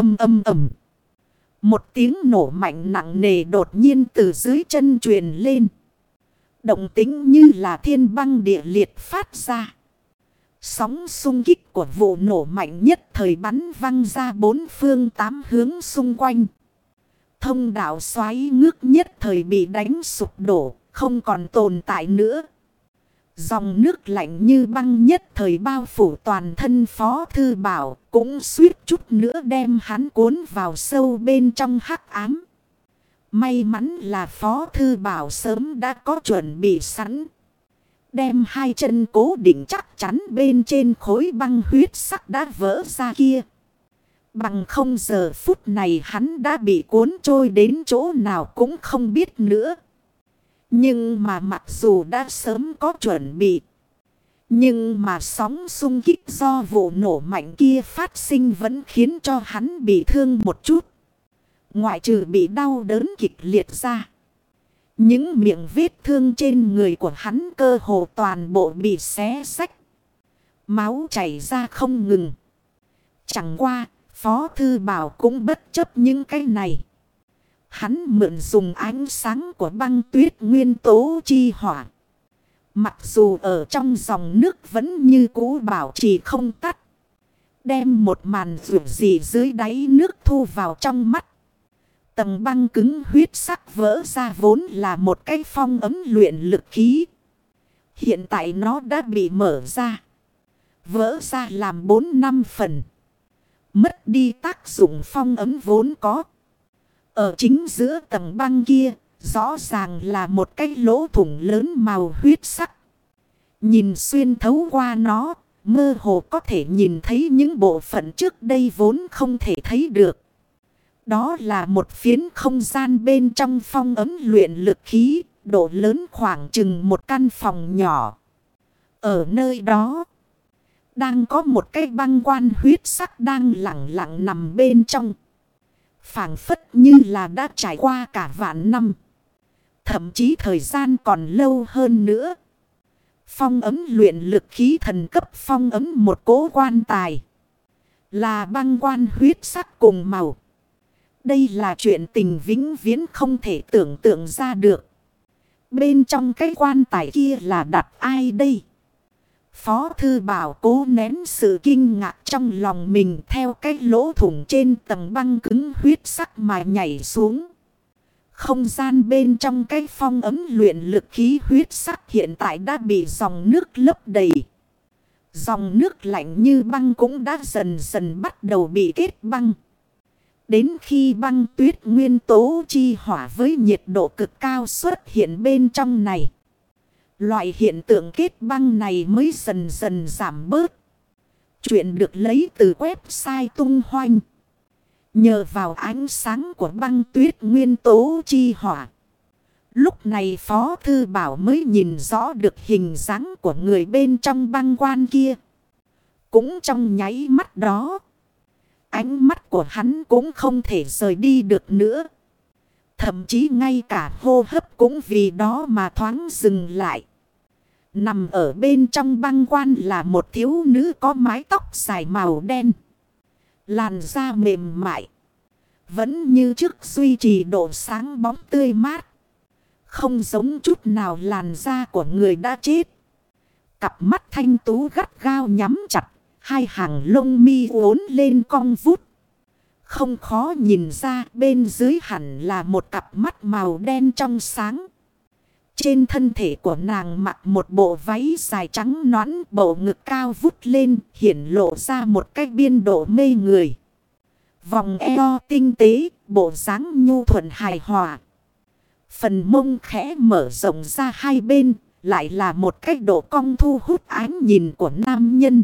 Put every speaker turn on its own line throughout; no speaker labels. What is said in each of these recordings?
Âm âm ầm. Một tiếng nổ mạnh nặng nề đột nhiên từ dưới chân truyền lên. Động tính như là thiên băng địa liệt phát ra. Sóng sung kích của vụ nổ mạnh nhất thời bắn văng ra bốn phương tám hướng xung quanh. Thông đạo xoáy ngước nhất thời bị đánh sụp đổ, không còn tồn tại nữa. Dòng nước lạnh như băng nhất thời bao phủ toàn thân Phó Thư Bảo, cũng suýt chút nữa đem hắn cuốn vào sâu bên trong hắc ám. May mắn là Phó Thư Bảo sớm đã có chuẩn bị sẵn. Đem hai chân cố định chắc chắn bên trên khối băng huyết sắc đã vỡ ra kia. Bằng không giờ phút này hắn đã bị cuốn trôi đến chỗ nào cũng không biết nữa. Nhưng mà mặc dù đã sớm có chuẩn bị. Nhưng mà sóng sung kích do vụ nổ mạnh kia phát sinh vẫn khiến cho hắn bị thương một chút. Ngoại trừ bị đau đớn kịch liệt ra. Những miệng vết thương trên người của hắn cơ hồ toàn bộ bị xé sách. Máu chảy ra không ngừng. Chẳng qua, Phó Thư Bảo cũng bất chấp những cái này. Hắn mượn dùng ánh sáng của băng tuyết nguyên tố chi hỏa. Mặc dù ở trong dòng nước vẫn như cũ bảo trì không tắt. Đem một màn rượu gì dưới đáy nước thu vào trong mắt. Tầng băng cứng huyết sắc vỡ ra vốn là một cái phong ấm luyện lực khí. Hiện tại nó đã bị mở ra. Vỡ ra làm 4 năm phần. Mất đi tác dụng phong ấm vốn có. Ở chính giữa tầng băng kia, rõ ràng là một cái lỗ thủng lớn màu huyết sắc. Nhìn xuyên thấu qua nó, mơ hồ có thể nhìn thấy những bộ phận trước đây vốn không thể thấy được. Đó là một phiến không gian bên trong phong ấm luyện lực khí, độ lớn khoảng chừng một căn phòng nhỏ. Ở nơi đó, đang có một cái băng quan huyết sắc đang lặng lặng nằm bên trong phảng phất như là đã trải qua cả vạn năm. Thậm chí thời gian còn lâu hơn nữa. Phong ấm luyện lực khí thần cấp phong ấm một cố quan tài. Là băng quan huyết sắc cùng màu. Đây là chuyện tình vĩnh viễn không thể tưởng tượng ra được. Bên trong cái quan tài kia là đặt ai đây? Phó thư bảo cố nén sự kinh ngạc trong lòng mình theo cái lỗ thủng trên tầng băng cứng huyết sắc mà nhảy xuống. Không gian bên trong cái phong ấm luyện lực khí huyết sắc hiện tại đã bị dòng nước lấp đầy. Dòng nước lạnh như băng cũng đã dần dần bắt đầu bị kết băng. Đến khi băng tuyết nguyên tố chi hỏa với nhiệt độ cực cao xuất hiện bên trong này. Loại hiện tượng kết băng này mới dần dần giảm bớt. Chuyện được lấy từ website tung hoanh. Nhờ vào ánh sáng của băng tuyết nguyên tố chi hỏa. Lúc này Phó Thư Bảo mới nhìn rõ được hình dáng của người bên trong băng quan kia. Cũng trong nháy mắt đó. Ánh mắt của hắn cũng không thể rời đi được nữa. Thậm chí ngay cả hô hấp cũng vì đó mà thoáng dừng lại. Nằm ở bên trong băng quan là một thiếu nữ có mái tóc dài màu đen. Làn da mềm mại. Vẫn như trước duy trì độ sáng bóng tươi mát. Không giống chút nào làn da của người đã chết. Cặp mắt thanh tú gắt gao nhắm chặt. Hai hàng lông mi uốn lên cong vút. Không khó nhìn ra bên dưới hẳn là một cặp mắt màu đen trong sáng. Trên thân thể của nàng mặc một bộ váy dài trắng nõn bộ ngực cao vút lên hiển lộ ra một cái biên độ mê người. Vòng eo tinh tế, bộ dáng nhu thuận hài hòa. Phần mông khẽ mở rộng ra hai bên, lại là một cách độ cong thu hút ánh nhìn của nam nhân.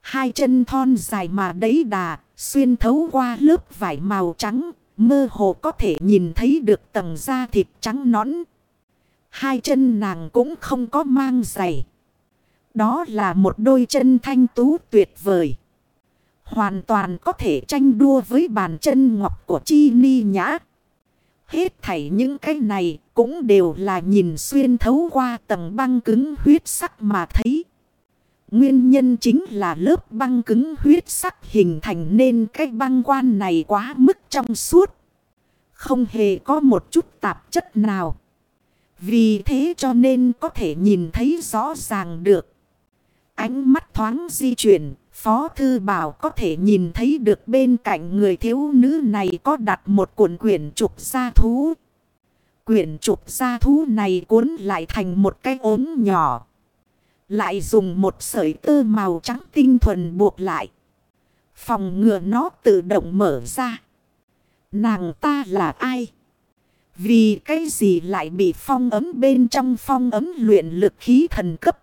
Hai chân thon dài mà đấy đà, xuyên thấu qua lớp vải màu trắng, mơ hồ có thể nhìn thấy được tầng da thịt trắng nõn. Hai chân nàng cũng không có mang giày. Đó là một đôi chân thanh tú tuyệt vời. Hoàn toàn có thể tranh đua với bàn chân ngọc của Chi Ni Nhã. Hết thảy những cái này cũng đều là nhìn xuyên thấu qua tầng băng cứng huyết sắc mà thấy. Nguyên nhân chính là lớp băng cứng huyết sắc hình thành nên cái băng quan này quá mức trong suốt. Không hề có một chút tạp chất nào. Vì thế cho nên có thể nhìn thấy rõ ràng được. Ánh mắt thoáng di chuyển, Phó Thư Bảo có thể nhìn thấy được bên cạnh người thiếu nữ này có đặt một cuộn quyển trục gia thú. Quyển trục gia thú này cuốn lại thành một cái ốm nhỏ. Lại dùng một sợi tơ màu trắng tinh thuần buộc lại. Phòng ngừa nó tự động mở ra. Nàng ta là ai? Vì cái gì lại bị phong ấm bên trong phong ấm luyện lực khí thần cấp?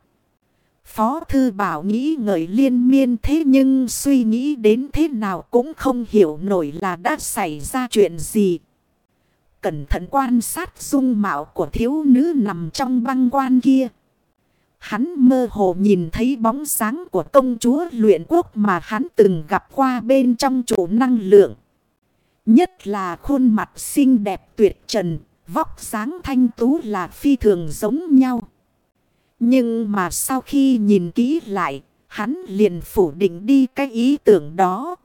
Phó Thư Bảo nghĩ ngợi liên miên thế nhưng suy nghĩ đến thế nào cũng không hiểu nổi là đã xảy ra chuyện gì. Cẩn thận quan sát dung mạo của thiếu nữ nằm trong băng quan kia. Hắn mơ hồ nhìn thấy bóng sáng của công chúa luyện quốc mà hắn từng gặp qua bên trong chỗ năng lượng. Nhất là khuôn mặt xinh đẹp tuyệt trần, vóc dáng thanh tú là phi thường giống nhau. Nhưng mà sau khi nhìn kỹ lại, hắn liền phủ định đi cái ý tưởng đó.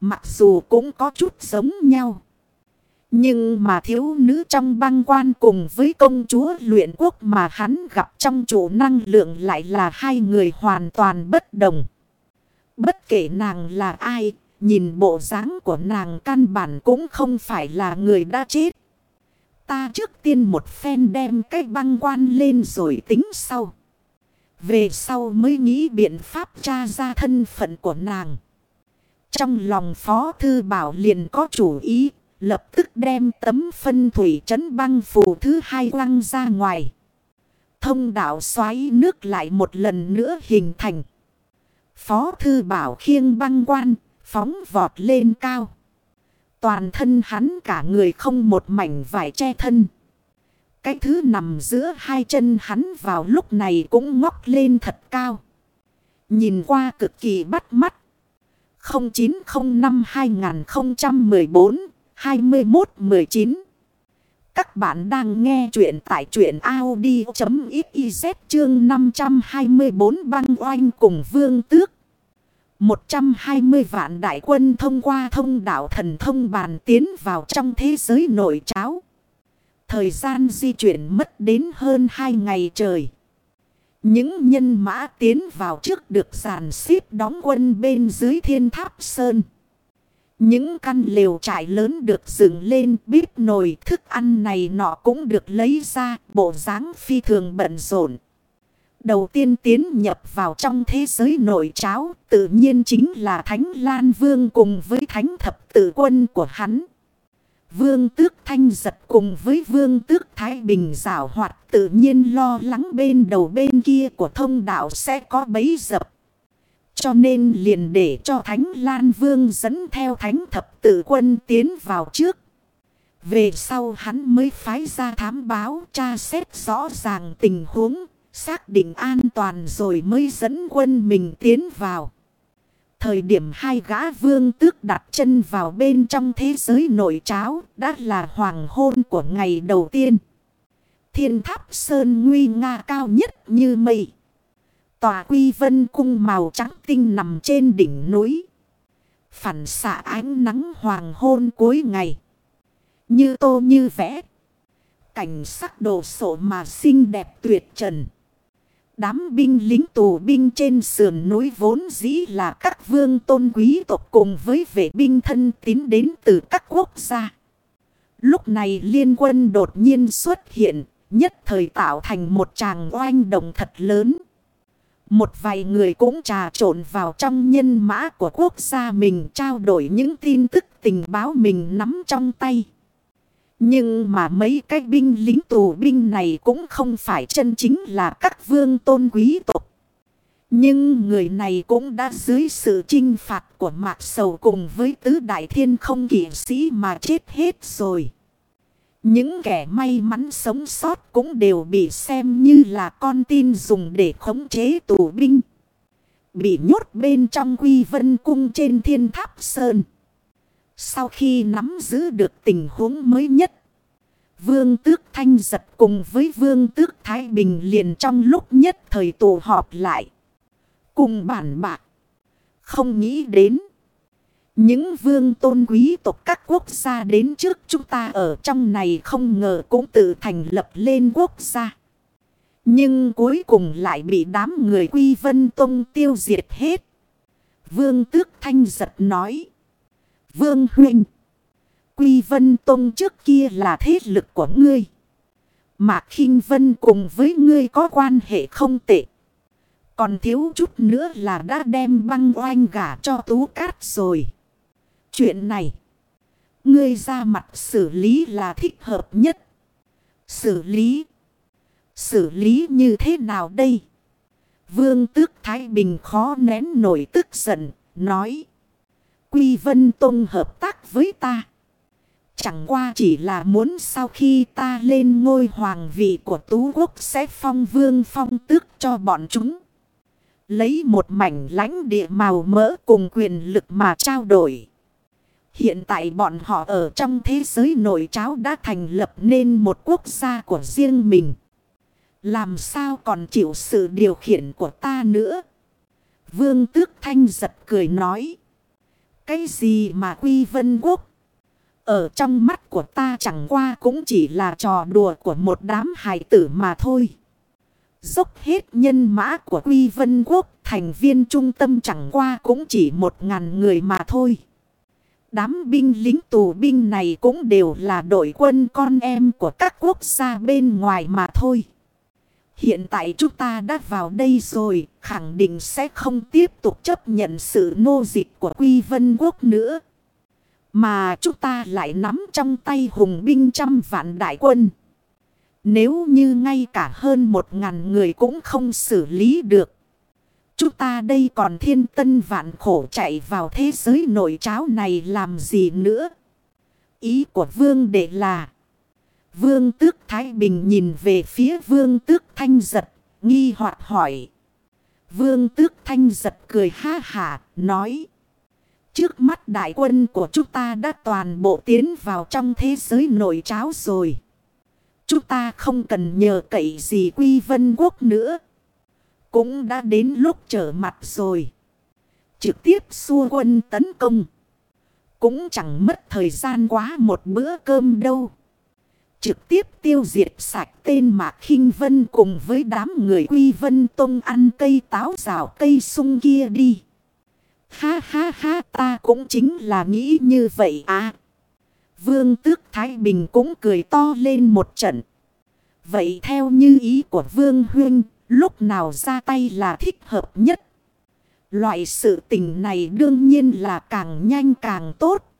Mặc dù cũng có chút giống nhau. Nhưng mà thiếu nữ trong băng quan cùng với công chúa luyện quốc mà hắn gặp trong chủ năng lượng lại là hai người hoàn toàn bất đồng. Bất kể nàng là ai, nhìn bộ dáng của nàng căn bản cũng không phải là người đã chết. Ta trước tiên một phen đem cái băng quan lên rồi tính sau. Về sau mới nghĩ biện pháp tra ra thân phận của nàng. Trong lòng Phó Thư Bảo liền có chủ ý, lập tức đem tấm phân thủy trấn băng phù thứ hai quăng ra ngoài. Thông đạo xoáy nước lại một lần nữa hình thành. Phó Thư Bảo khiêng băng quan, phóng vọt lên cao. Toàn thân hắn cả người không một mảnh vải che thân. Cái thứ nằm giữa hai chân hắn vào lúc này cũng ngóc lên thật cao. Nhìn qua cực kỳ bắt mắt. 0905-2014-2119 Các bạn đang nghe chuyện tại truyện Audi.xyz chương 524 băng oanh cùng vương tước. 120 vạn đại quân thông qua thông đạo thần thông bàn tiến vào trong thế giới nội cháo. Thời gian di chuyển mất đến hơn 2 ngày trời. Những nhân mã tiến vào trước được giàn xếp đóng quân bên dưới thiên tháp sơn. Những căn lều trại lớn được dựng lên, bếp nồi, thức ăn này nọ cũng được lấy ra, bộ dáng phi thường bận rộn. Đầu tiên tiến nhập vào trong thế giới nội cháo, tự nhiên chính là Thánh Lan Vương cùng với Thánh Thập Tử Quân của hắn. Vương Tước Thanh giật cùng với Vương Tước Thái Bình rào hoạt, tự nhiên lo lắng bên đầu bên kia của thông đạo sẽ có bấy dập. Cho nên liền để cho Thánh Lan Vương dẫn theo Thánh Thập Tử Quân tiến vào trước. Về sau hắn mới phái ra thám báo tra xét rõ ràng tình huống Xác định an toàn rồi mới dẫn quân mình tiến vào. Thời điểm hai gã vương tước đặt chân vào bên trong thế giới nội cháo đã là hoàng hôn của ngày đầu tiên. Thiên tháp sơn nguy nga cao nhất như mây. Tòa quy vân cung màu trắng tinh nằm trên đỉnh núi. Phản xạ ánh nắng hoàng hôn cuối ngày. Như tô như vẽ. Cảnh sắc đồ sộ mà xinh đẹp tuyệt trần. Đám binh lính tù binh trên sườn núi vốn dĩ là các vương tôn quý tộc cùng với vệ binh thân tín đến từ các quốc gia. Lúc này liên quân đột nhiên xuất hiện, nhất thời tạo thành một tràng oanh động thật lớn. Một vài người cũng trà trộn vào trong nhân mã của quốc gia mình trao đổi những tin tức tình báo mình nắm trong tay. Nhưng mà mấy cái binh lính tù binh này cũng không phải chân chính là các vương tôn quý tộc. Nhưng người này cũng đã dưới sự trinh phạt của mạc sầu cùng với tứ đại thiên không kỷ sĩ mà chết hết rồi. Những kẻ may mắn sống sót cũng đều bị xem như là con tin dùng để khống chế tù binh. Bị nhốt bên trong quy vân cung trên thiên tháp sơn. Sau khi nắm giữ được tình huống mới nhất. Vương tước thanh giật cùng với vương tước Thái Bình liền trong lúc nhất thời tụ họp lại. Cùng bản bạc. Không nghĩ đến. Những vương tôn quý tộc các quốc gia đến trước chúng ta ở trong này không ngờ cũng tự thành lập lên quốc gia. Nhưng cuối cùng lại bị đám người Quy Vân Tông tiêu diệt hết. Vương Tước Thanh giật nói. Vương Huynh. Quy Vân Tông trước kia là thế lực của ngươi. Mạc khinh Vân cùng với ngươi có quan hệ không tệ. Còn thiếu chút nữa là đã đem băng oanh gả cho Tú Cát rồi. Chuyện này. Ngươi ra mặt xử lý là thích hợp nhất. Xử lý. Xử lý như thế nào đây? Vương tước Thái Bình khó nén nổi tức giận, nói. Quy Vân Tông hợp tác với ta. Chẳng qua chỉ là muốn sau khi ta lên ngôi hoàng vị của Tú Quốc sẽ phong vương phong tước cho bọn chúng. Lấy một mảnh lãnh địa màu mỡ cùng quyền lực mà trao đổi. Hiện tại bọn họ ở trong thế giới nội cháo đã thành lập nên một quốc gia của riêng mình. Làm sao còn chịu sự điều khiển của ta nữa? Vương Tước Thanh giật cười nói. Cái gì mà quy vân quốc? Ở trong mắt của ta chẳng qua cũng chỉ là trò đùa của một đám hài tử mà thôi. Dốc hết nhân mã của Quy Vân Quốc, thành viên trung tâm chẳng qua cũng chỉ một ngàn người mà thôi. Đám binh lính tù binh này cũng đều là đội quân con em của các quốc gia bên ngoài mà thôi. Hiện tại chúng ta đã vào đây rồi, khẳng định sẽ không tiếp tục chấp nhận sự nô dịch của Quy Vân Quốc nữa. Mà chúng ta lại nắm trong tay hùng binh trăm vạn đại quân. Nếu như ngay cả hơn một ngàn người cũng không xử lý được. Chúng ta đây còn thiên tân vạn khổ chạy vào thế giới nội cháo này làm gì nữa? Ý của vương đệ là Vương tước Thái Bình nhìn về phía vương tước Thanh Giật, nghi hoặc hỏi. Vương tước Thanh Giật cười ha hả, nói. Trước mắt đại quân của chúng ta đã toàn bộ tiến vào trong thế giới nội cháo rồi. Chúng ta không cần nhờ cậy gì quy vân quốc nữa. Cũng đã đến lúc trở mặt rồi. Trực tiếp xua quân tấn công. Cũng chẳng mất thời gian quá một bữa cơm đâu. Trực tiếp tiêu diệt sạch tên Mạc khinh Vân cùng với đám người Quy Vân Tông ăn cây táo rào cây sung kia đi. Ha ha ha ta cũng chính là nghĩ như vậy à. Vương tước Thái Bình cũng cười to lên một trận. Vậy theo như ý của Vương Huyên, lúc nào ra tay là thích hợp nhất? Loại sự tình này đương nhiên là càng nhanh càng tốt.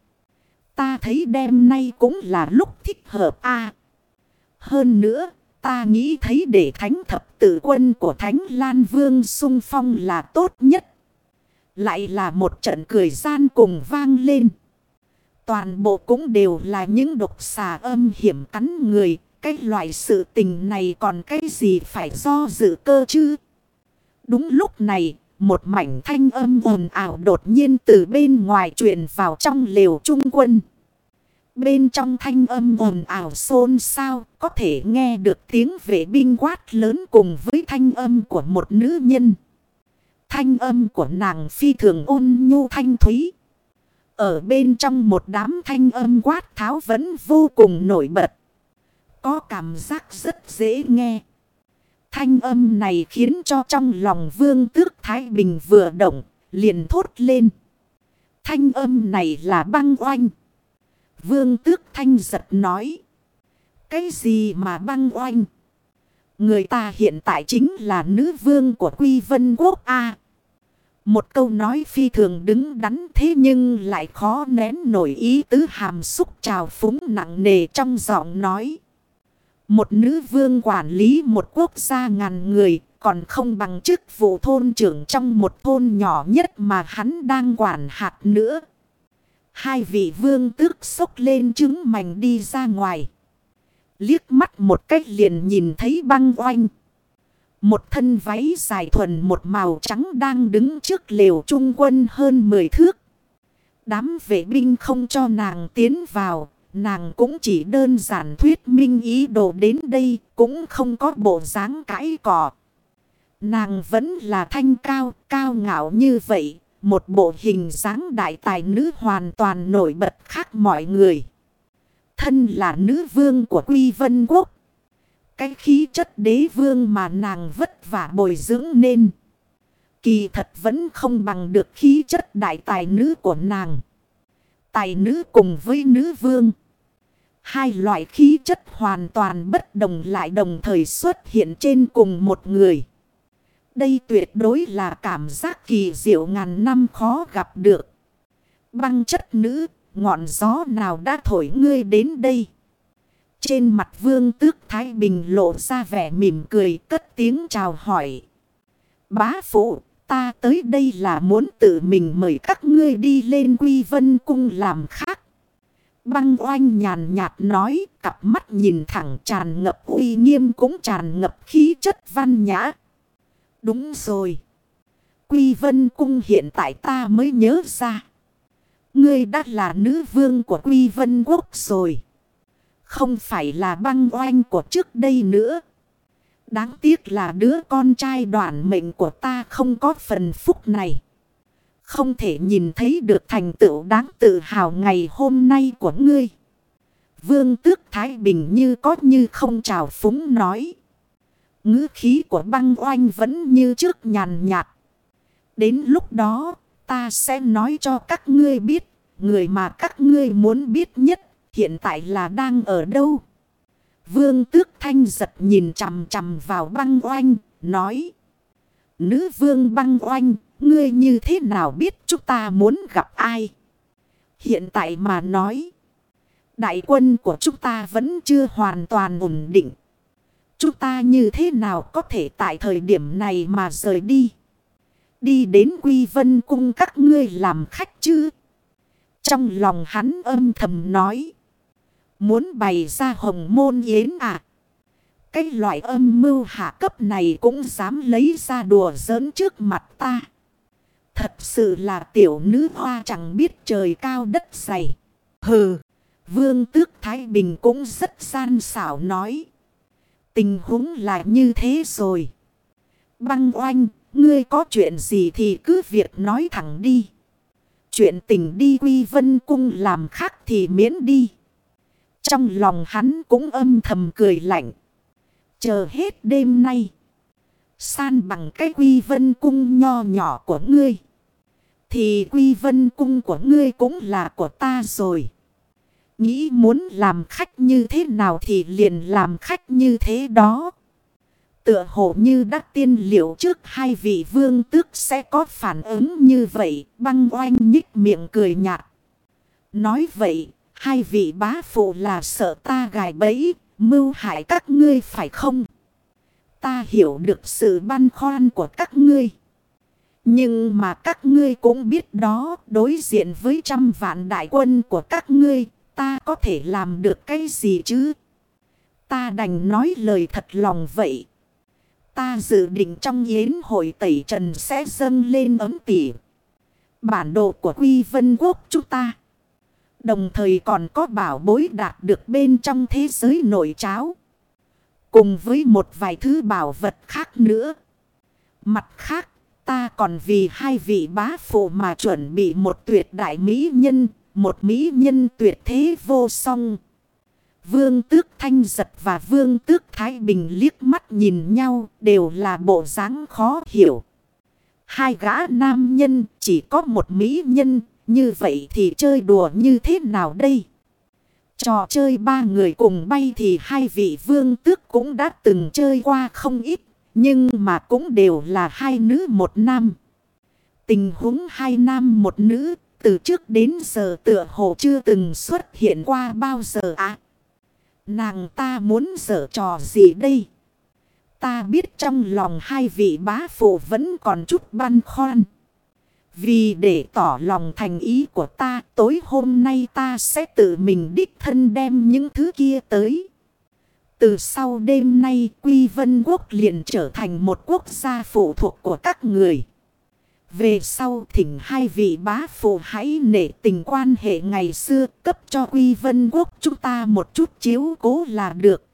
Ta thấy đêm nay cũng là lúc thích hợp a Hơn nữa, ta nghĩ thấy để thánh thập tử quân của thánh Lan Vương sung phong là tốt nhất. Lại là một trận cười gian cùng vang lên. Toàn bộ cũng đều là những độc xà âm hiểm cắn người. Cái loại sự tình này còn cái gì phải do dự cơ chứ? Đúng lúc này, một mảnh thanh âm ồn ảo đột nhiên từ bên ngoài truyền vào trong lều trung quân. Bên trong thanh âm ồn ảo xôn xao, có thể nghe được tiếng vệ binh quát lớn cùng với thanh âm của một nữ nhân. Thanh âm của nàng phi thường ôn nhu thanh thúy. Ở bên trong một đám thanh âm quát tháo vẫn vô cùng nổi bật. Có cảm giác rất dễ nghe. Thanh âm này khiến cho trong lòng vương tước Thái Bình vừa động, liền thốt lên. Thanh âm này là băng oanh. Vương tước thanh giật nói. Cái gì mà băng oanh? Người ta hiện tại chính là nữ vương của Quy Vân Quốc A. Một câu nói phi thường đứng đắn thế nhưng lại khó nén nổi ý tứ hàm xúc trào phúng nặng nề trong giọng nói. Một nữ vương quản lý một quốc gia ngàn người, còn không bằng chức vụ thôn trưởng trong một thôn nhỏ nhất mà hắn đang quản hạt nữa. Hai vị vương tước sốc lên trứng mảnh đi ra ngoài. Liếc mắt một cách liền nhìn thấy băng oanh. Một thân váy dài thuần một màu trắng đang đứng trước lều trung quân hơn 10 thước. Đám vệ binh không cho nàng tiến vào. Nàng cũng chỉ đơn giản thuyết minh ý đồ đến đây cũng không có bộ dáng cãi cỏ. Nàng vẫn là thanh cao, cao ngạo như vậy. Một bộ hình dáng đại tài nữ hoàn toàn nổi bật khác mọi người. Thân là nữ vương của Quy Vân Quốc. Cái khí chất đế vương mà nàng vất vả bồi dưỡng nên. Kỳ thật vẫn không bằng được khí chất đại tài nữ của nàng. Tài nữ cùng với nữ vương. Hai loại khí chất hoàn toàn bất đồng lại đồng thời xuất hiện trên cùng một người. Đây tuyệt đối là cảm giác kỳ diệu ngàn năm khó gặp được. Băng chất nữ, ngọn gió nào đã thổi ngươi đến đây? Trên mặt vương tước Thái Bình lộ ra vẻ mỉm cười cất tiếng chào hỏi. Bá phụ, ta tới đây là muốn tự mình mời các ngươi đi lên quy vân cung làm khác. Băng oanh nhàn nhạt nói, cặp mắt nhìn thẳng tràn ngập uy nghiêm cũng tràn ngập khí chất văn nhã. Đúng rồi. Quy vân cung hiện tại ta mới nhớ ra. Ngươi đã là nữ vương của Quy vân quốc rồi. Không phải là băng oanh của trước đây nữa. Đáng tiếc là đứa con trai đoạn mệnh của ta không có phần phúc này. Không thể nhìn thấy được thành tựu đáng tự hào ngày hôm nay của ngươi. Vương tước Thái Bình như có như không trào phúng nói. ngữ khí của băng oanh vẫn như trước nhàn nhạt. Đến lúc đó, ta sẽ nói cho các ngươi biết, người mà các ngươi muốn biết nhất, hiện tại là đang ở đâu. Vương tước thanh giật nhìn chằm chằm vào băng oanh, nói. Nữ vương băng oanh, ngươi như thế nào biết chúng ta muốn gặp ai? Hiện tại mà nói. Đại quân của chúng ta vẫn chưa hoàn toàn ổn định. Chúng ta như thế nào có thể tại thời điểm này mà rời đi? Đi đến Quy Vân cung các ngươi làm khách chứ? Trong lòng hắn âm thầm nói. Muốn bày ra hồng môn yến à? Cái loại âm mưu hạ cấp này cũng dám lấy ra đùa giỡn trước mặt ta. Thật sự là tiểu nữ hoa chẳng biết trời cao đất dày. Hừ, vương tước Thái Bình cũng rất gian xảo nói. Tình huống là như thế rồi. Băng oanh, ngươi có chuyện gì thì cứ việc nói thẳng đi. Chuyện tình đi quy vân cung làm khác thì miễn đi. Trong lòng hắn cũng âm thầm cười lạnh. Chờ hết đêm nay. San bằng cái quy vân cung nho nhỏ của ngươi. Thì quy vân cung của ngươi cũng là của ta rồi. Nghĩ muốn làm khách như thế nào thì liền làm khách như thế đó. Tựa hồ như đã tiên liệu trước hai vị vương tước sẽ có phản ứng như vậy. Băng oanh nhích miệng cười nhạt. Nói vậy, hai vị bá phụ là sợ ta gài bẫy, mưu hại các ngươi phải không? Ta hiểu được sự băn khoăn của các ngươi. Nhưng mà các ngươi cũng biết đó, đối diện với trăm vạn đại quân của các ngươi, ta có thể làm được cái gì chứ? Ta đành nói lời thật lòng vậy. Ta dự định trong yến hội tẩy trần sẽ dâng lên ấm tỉ. Bản đồ của Quy Vân Quốc chúng ta. Đồng thời còn có bảo bối đạt được bên trong thế giới nội cháo. Cùng với một vài thứ bảo vật khác nữa. Mặt khác, ta còn vì hai vị bá phụ mà chuẩn bị một tuyệt đại mỹ nhân, một mỹ nhân tuyệt thế vô song. Vương tước thanh giật và vương tước thái bình liếc mắt nhìn nhau đều là bộ dáng khó hiểu. Hai gã nam nhân chỉ có một mỹ nhân, như vậy thì chơi đùa như thế nào đây? Trò chơi ba người cùng bay thì hai vị vương tước cũng đã từng chơi qua không ít. Nhưng mà cũng đều là hai nữ một nam. Tình huống hai nam một nữ từ trước đến giờ tựa hồ chưa từng xuất hiện qua bao giờ ạ. À, nàng ta muốn dở trò gì đây? Ta biết trong lòng hai vị bá phụ vẫn còn chút băn khoăn. Vì để tỏ lòng thành ý của ta, tối hôm nay ta sẽ tự mình đích thân đem những thứ kia tới. Từ sau đêm nay, Quy Vân Quốc liền trở thành một quốc gia phụ thuộc của các người. Về sau thỉnh hai vị bá phụ hãy nể tình quan hệ ngày xưa cấp cho Quy Vân Quốc chúng ta một chút chiếu cố là được.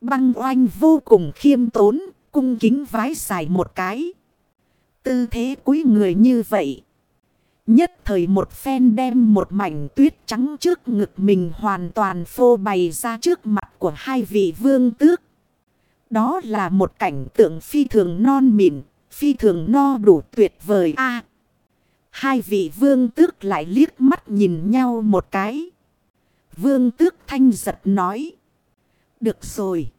Băng oanh vô cùng khiêm tốn, cung kính vái dài một cái. Tư thế cúi người như vậy. Nhất thời một phen đem một mảnh tuyết trắng trước ngực mình hoàn toàn phô bày ra trước mặt của hai vị vương tước. Đó là một cảnh tượng phi thường non mịn, phi thường no đủ tuyệt vời a Hai vị vương tước lại liếc mắt nhìn nhau một cái. Vương tước thanh giật nói. Được rồi.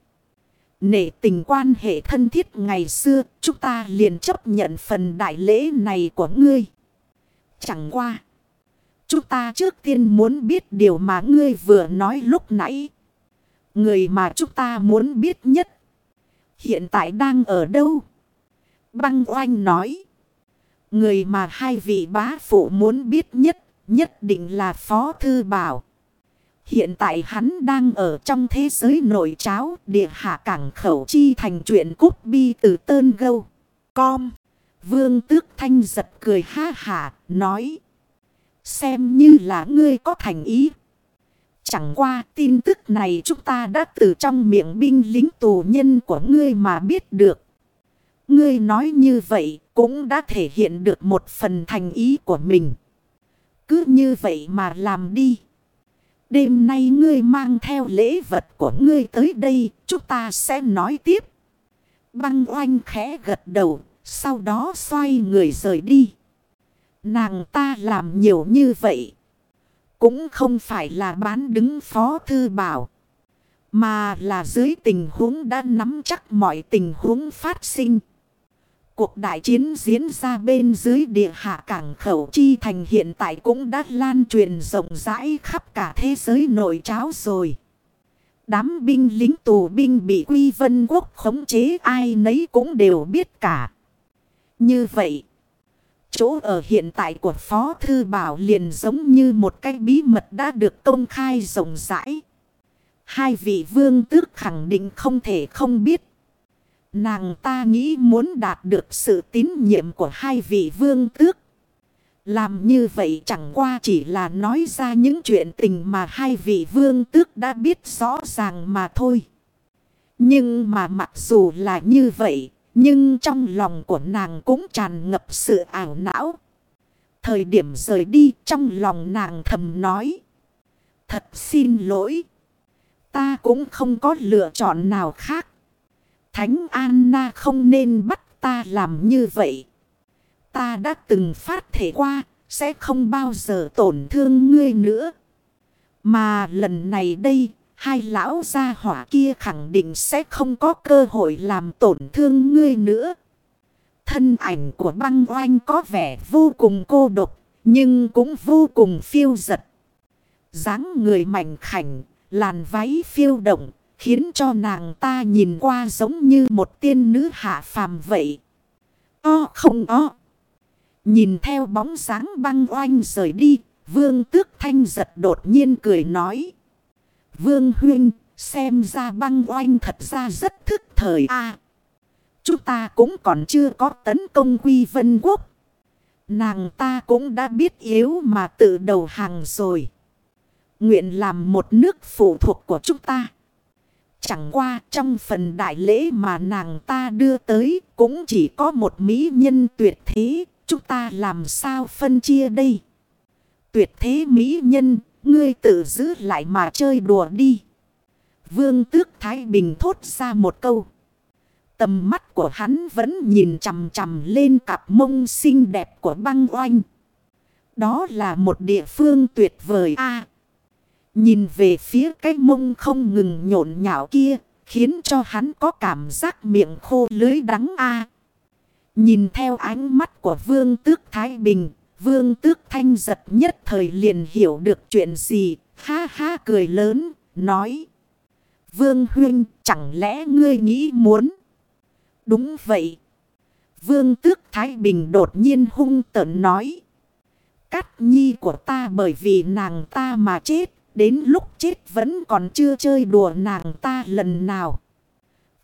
Nể tình quan hệ thân thiết ngày xưa, chúng ta liền chấp nhận phần đại lễ này của ngươi. Chẳng qua. Chúng ta trước tiên muốn biết điều mà ngươi vừa nói lúc nãy. Người mà chúng ta muốn biết nhất. Hiện tại đang ở đâu? Băng oanh nói. Người mà hai vị bá phụ muốn biết nhất, nhất định là Phó Thư Bảo. Hiện tại hắn đang ở trong thế giới nội cháo địa hạ cảng khẩu chi thành chuyện cút bi từ tơn gâu. Com. Vương tước thanh giật cười ha hả nói. Xem như là ngươi có thành ý. Chẳng qua tin tức này chúng ta đã từ trong miệng binh lính tù nhân của ngươi mà biết được. Ngươi nói như vậy cũng đã thể hiện được một phần thành ý của mình. Cứ như vậy mà làm đi. Đêm nay ngươi mang theo lễ vật của ngươi tới đây, chúng ta sẽ nói tiếp. Băng oanh khẽ gật đầu, sau đó xoay người rời đi. Nàng ta làm nhiều như vậy. Cũng không phải là bán đứng phó thư bảo. Mà là dưới tình huống đã nắm chắc mọi tình huống phát sinh. Cuộc đại chiến diễn ra bên dưới địa hạ cảng khẩu chi thành hiện tại cũng đã lan truyền rộng rãi khắp cả thế giới nội cháo rồi. Đám binh lính tù binh bị quy vân quốc khống chế ai nấy cũng đều biết cả. Như vậy, chỗ ở hiện tại của Phó Thư Bảo liền giống như một cái bí mật đã được công khai rộng rãi. Hai vị vương tước khẳng định không thể không biết. Nàng ta nghĩ muốn đạt được sự tín nhiệm của hai vị vương tước. Làm như vậy chẳng qua chỉ là nói ra những chuyện tình mà hai vị vương tước đã biết rõ ràng mà thôi. Nhưng mà mặc dù là như vậy, nhưng trong lòng của nàng cũng tràn ngập sự ảo não. Thời điểm rời đi trong lòng nàng thầm nói. Thật xin lỗi. Ta cũng không có lựa chọn nào khác. Thánh Anna không nên bắt ta làm như vậy. Ta đã từng phát thể qua, sẽ không bao giờ tổn thương ngươi nữa. Mà lần này đây, hai lão gia hỏa kia khẳng định sẽ không có cơ hội làm tổn thương ngươi nữa. Thân ảnh của băng oanh có vẻ vô cùng cô độc, nhưng cũng vô cùng phiêu giật. dáng người mảnh khảnh, làn váy phiêu động, Khiến cho nàng ta nhìn qua giống như một tiên nữ hạ phàm vậy. O không o. Nhìn theo bóng sáng băng oanh rời đi. Vương tước thanh giật đột nhiên cười nói. Vương Huyên, xem ra băng oanh thật ra rất thức thời a Chúng ta cũng còn chưa có tấn công quy vân quốc. Nàng ta cũng đã biết yếu mà tự đầu hàng rồi. Nguyện làm một nước phụ thuộc của chúng ta. Chẳng qua trong phần đại lễ mà nàng ta đưa tới cũng chỉ có một mỹ nhân tuyệt thế. Chúng ta làm sao phân chia đây? Tuyệt thế mỹ nhân, ngươi tự giữ lại mà chơi đùa đi. Vương tước Thái Bình thốt ra một câu. Tầm mắt của hắn vẫn nhìn chằm chằm lên cặp mông xinh đẹp của băng oanh. Đó là một địa phương tuyệt vời a Nhìn về phía cái mông không ngừng nhộn nhạo kia, khiến cho hắn có cảm giác miệng khô lưới đắng a. Nhìn theo ánh mắt của vương tước Thái Bình, vương tước thanh giật nhất thời liền hiểu được chuyện gì, ha ha cười lớn, nói. Vương huynh, chẳng lẽ ngươi nghĩ muốn? Đúng vậy. Vương tước Thái Bình đột nhiên hung tợn nói. Cắt nhi của ta bởi vì nàng ta mà chết. Đến lúc chết vẫn còn chưa chơi đùa nàng ta lần nào.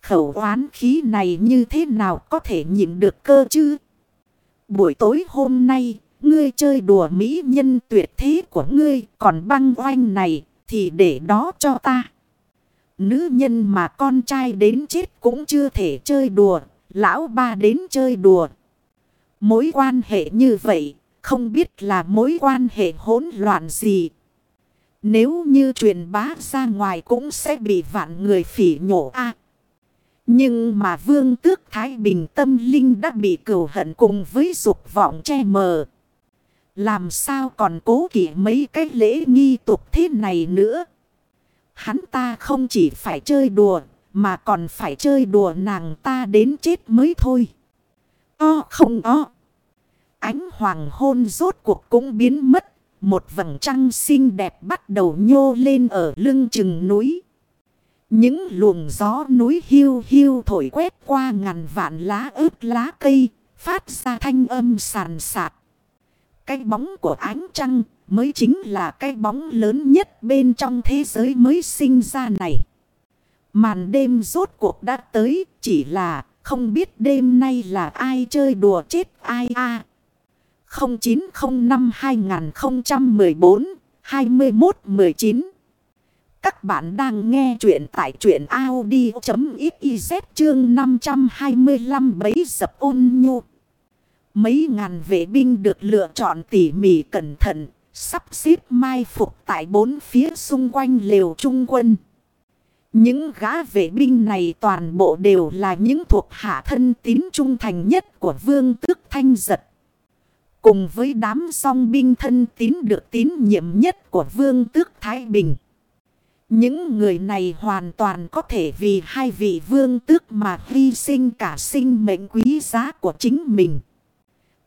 Khẩu oán khí này như thế nào có thể nhịn được cơ chứ? Buổi tối hôm nay, ngươi chơi đùa mỹ nhân tuyệt thế của ngươi còn băng oanh này thì để đó cho ta. Nữ nhân mà con trai đến chết cũng chưa thể chơi đùa. Lão ba đến chơi đùa. Mối quan hệ như vậy, không biết là mối quan hệ hỗn loạn gì. Nếu như truyền bá ra ngoài cũng sẽ bị vạn người phỉ nhổ a à, Nhưng mà vương tước Thái Bình tâm linh đã bị cừu hận cùng với dục vọng che mờ. Làm sao còn cố kỵ mấy cái lễ nghi tục thế này nữa. Hắn ta không chỉ phải chơi đùa mà còn phải chơi đùa nàng ta đến chết mới thôi. O không o. Ánh hoàng hôn rốt cuộc cũng biến mất. Một vầng trăng xinh đẹp bắt đầu nhô lên ở lưng chừng núi. Những luồng gió núi hiu hiu thổi quét qua ngàn vạn lá ướp lá cây, phát ra thanh âm sàn sạt. Cái bóng của ánh trăng mới chính là cái bóng lớn nhất bên trong thế giới mới sinh ra này. Màn đêm rốt cuộc đã tới, chỉ là không biết đêm nay là ai chơi đùa chết ai a 0905-2014-2119 Các bạn đang nghe chuyện tại truyện Audi.xyz chương 525 bấy dập ôn nhu. Mấy ngàn vệ binh được lựa chọn tỉ mỉ cẩn thận, sắp xếp mai phục tại bốn phía xung quanh lều trung quân. Những gã vệ binh này toàn bộ đều là những thuộc hạ thân tín trung thành nhất của vương tước thanh giật. Cùng với đám song binh thân tín được tín nhiệm nhất của vương tước Thái Bình. Những người này hoàn toàn có thể vì hai vị vương tước mà hy sinh cả sinh mệnh quý giá của chính mình.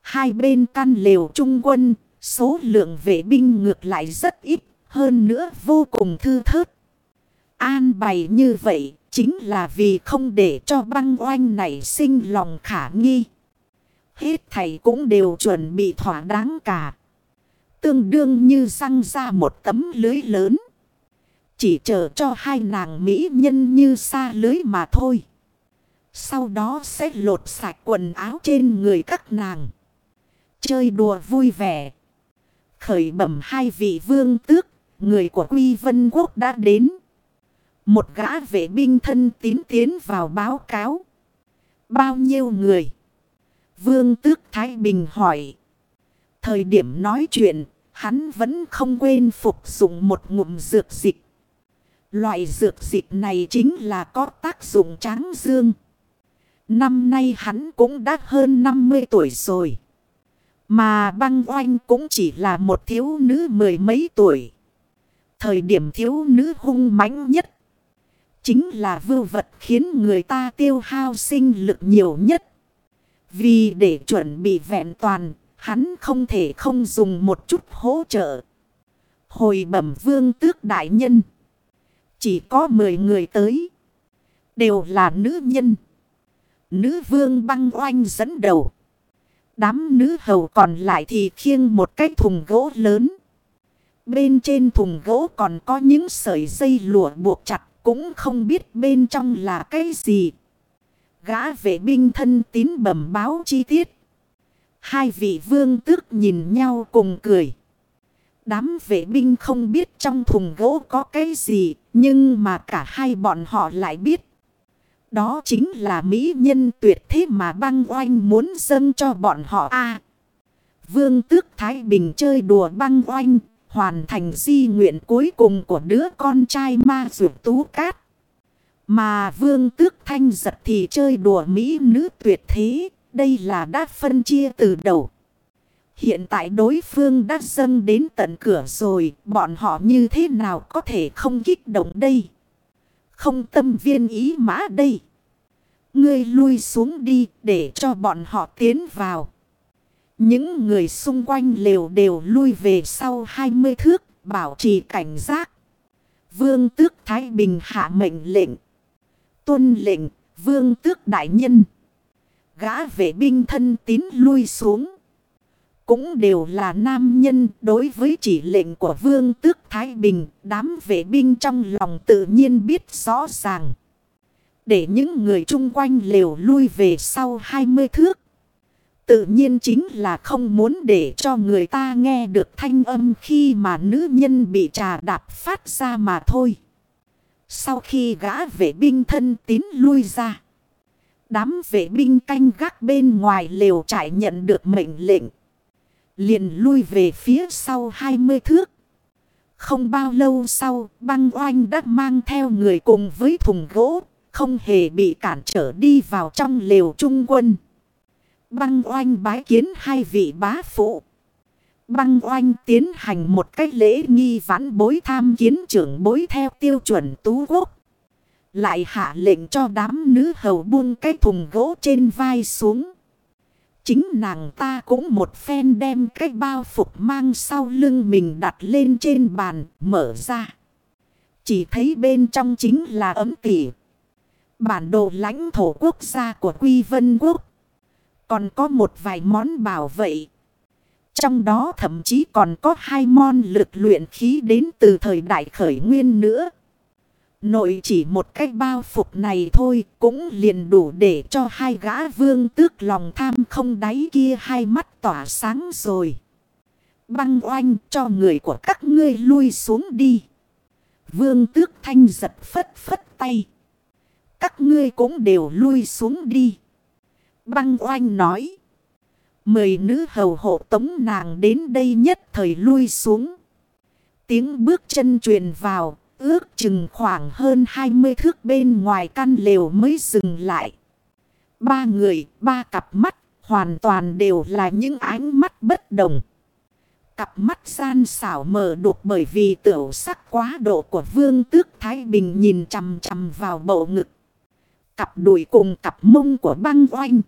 Hai bên căn lều trung quân, số lượng vệ binh ngược lại rất ít, hơn nữa vô cùng thư thớt. An bày như vậy chính là vì không để cho băng oanh này sinh lòng khả nghi. Hết thầy cũng đều chuẩn bị thỏa đáng cả. Tương đương như răng ra một tấm lưới lớn. Chỉ chờ cho hai nàng mỹ nhân như xa lưới mà thôi. Sau đó sẽ lột sạch quần áo trên người các nàng. Chơi đùa vui vẻ. Khởi bẩm hai vị vương tước, người của Quy Vân Quốc đã đến. Một gã vệ binh thân tín tiến vào báo cáo. Bao nhiêu người? Vương tước Thái Bình hỏi. Thời điểm nói chuyện, hắn vẫn không quên phục dụng một ngụm dược dịch. Loại dược dịch này chính là có tác dụng tráng dương. Năm nay hắn cũng đã hơn 50 tuổi rồi. Mà băng oanh cũng chỉ là một thiếu nữ mười mấy tuổi. Thời điểm thiếu nữ hung mãnh nhất. Chính là vưu vật khiến người ta tiêu hao sinh lực nhiều nhất. Vì để chuẩn bị vẹn toàn, hắn không thể không dùng một chút hỗ trợ. Hồi bẩm vương tước đại nhân. Chỉ có 10 người tới. Đều là nữ nhân. Nữ vương băng oanh dẫn đầu. Đám nữ hầu còn lại thì khiêng một cái thùng gỗ lớn. Bên trên thùng gỗ còn có những sợi dây lụa buộc chặt cũng không biết bên trong là cái gì. Gã vệ binh thân tín bẩm báo chi tiết. Hai vị vương tước nhìn nhau cùng cười. Đám vệ binh không biết trong thùng gỗ có cái gì, nhưng mà cả hai bọn họ lại biết. Đó chính là mỹ nhân tuyệt thế mà băng oanh muốn dâng cho bọn họ a Vương tước Thái Bình chơi đùa băng oanh, hoàn thành di nguyện cuối cùng của đứa con trai ma dược tú cát. Mà vương tước thanh giật thì chơi đùa mỹ nữ tuyệt thế, đây là đã phân chia từ đầu. Hiện tại đối phương đã dâng đến tận cửa rồi, bọn họ như thế nào có thể không kích động đây? Không tâm viên ý mã đây. Ngươi lui xuống đi để cho bọn họ tiến vào. Những người xung quanh lều đều lui về sau 20 thước, bảo trì cảnh giác. Vương tước Thái Bình hạ mệnh lệnh. Tuân lệnh, vương tước đại nhân. Gã vệ binh thân tín lui xuống. Cũng đều là nam nhân đối với chỉ lệnh của vương tước Thái Bình. Đám vệ binh trong lòng tự nhiên biết rõ ràng. Để những người chung quanh lều lui về sau 20 thước. Tự nhiên chính là không muốn để cho người ta nghe được thanh âm khi mà nữ nhân bị trà đạp phát ra mà thôi. Sau khi gã vệ binh thân tín lui ra. Đám vệ binh canh gác bên ngoài lều trại nhận được mệnh lệnh. Liền lui về phía sau 20 thước. Không bao lâu sau, băng oanh đã mang theo người cùng với thùng gỗ, không hề bị cản trở đi vào trong lều trung quân. Băng oanh bái kiến hai vị bá phụ. Băng oanh tiến hành một cách lễ nghi vãn bối tham kiến trưởng bối theo tiêu chuẩn tú quốc. Lại hạ lệnh cho đám nữ hầu buông cái thùng gỗ trên vai xuống. Chính nàng ta cũng một phen đem cái bao phục mang sau lưng mình đặt lên trên bàn, mở ra. Chỉ thấy bên trong chính là ấm tỉ. Bản đồ lãnh thổ quốc gia của Quy Vân Quốc. Còn có một vài món bảo vệ. Trong đó thậm chí còn có hai món lực luyện khí đến từ thời đại khởi nguyên nữa. Nội chỉ một cách bao phục này thôi cũng liền đủ để cho hai gã vương tước lòng tham không đáy kia hai mắt tỏa sáng rồi. Băng oanh cho người của các ngươi lui xuống đi. Vương tước thanh giật phất phất tay. Các ngươi cũng đều lui xuống đi. Băng oanh nói. Mười nữ hầu hộ tống nàng đến đây nhất thời lui xuống. Tiếng bước chân truyền vào Ước chừng khoảng hơn 20 thước bên ngoài căn lều mới dừng lại. Ba người, ba cặp mắt, hoàn toàn đều là những ánh mắt bất đồng. Cặp mắt gian xảo mở đục bởi vì tiểu sắc quá độ của vương tước Thái Bình nhìn chằm chằm vào bộ ngực. Cặp đùi cùng cặp mông của băng oanh.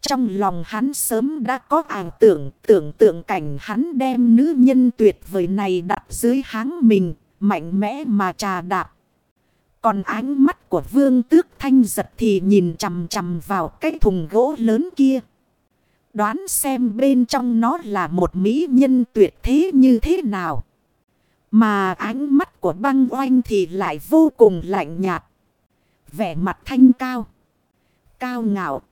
Trong lòng hắn sớm đã có ảo tưởng, tưởng tượng cảnh hắn đem nữ nhân tuyệt vời này đặt dưới háng mình, mạnh mẽ mà trà đạp. Còn ánh mắt của vương tước thanh giật thì nhìn chằm chằm vào cái thùng gỗ lớn kia. Đoán xem bên trong nó là một mỹ nhân tuyệt thế như thế nào. Mà ánh mắt của băng oanh thì lại vô cùng lạnh nhạt. Vẻ mặt thanh cao. Cao ngạo.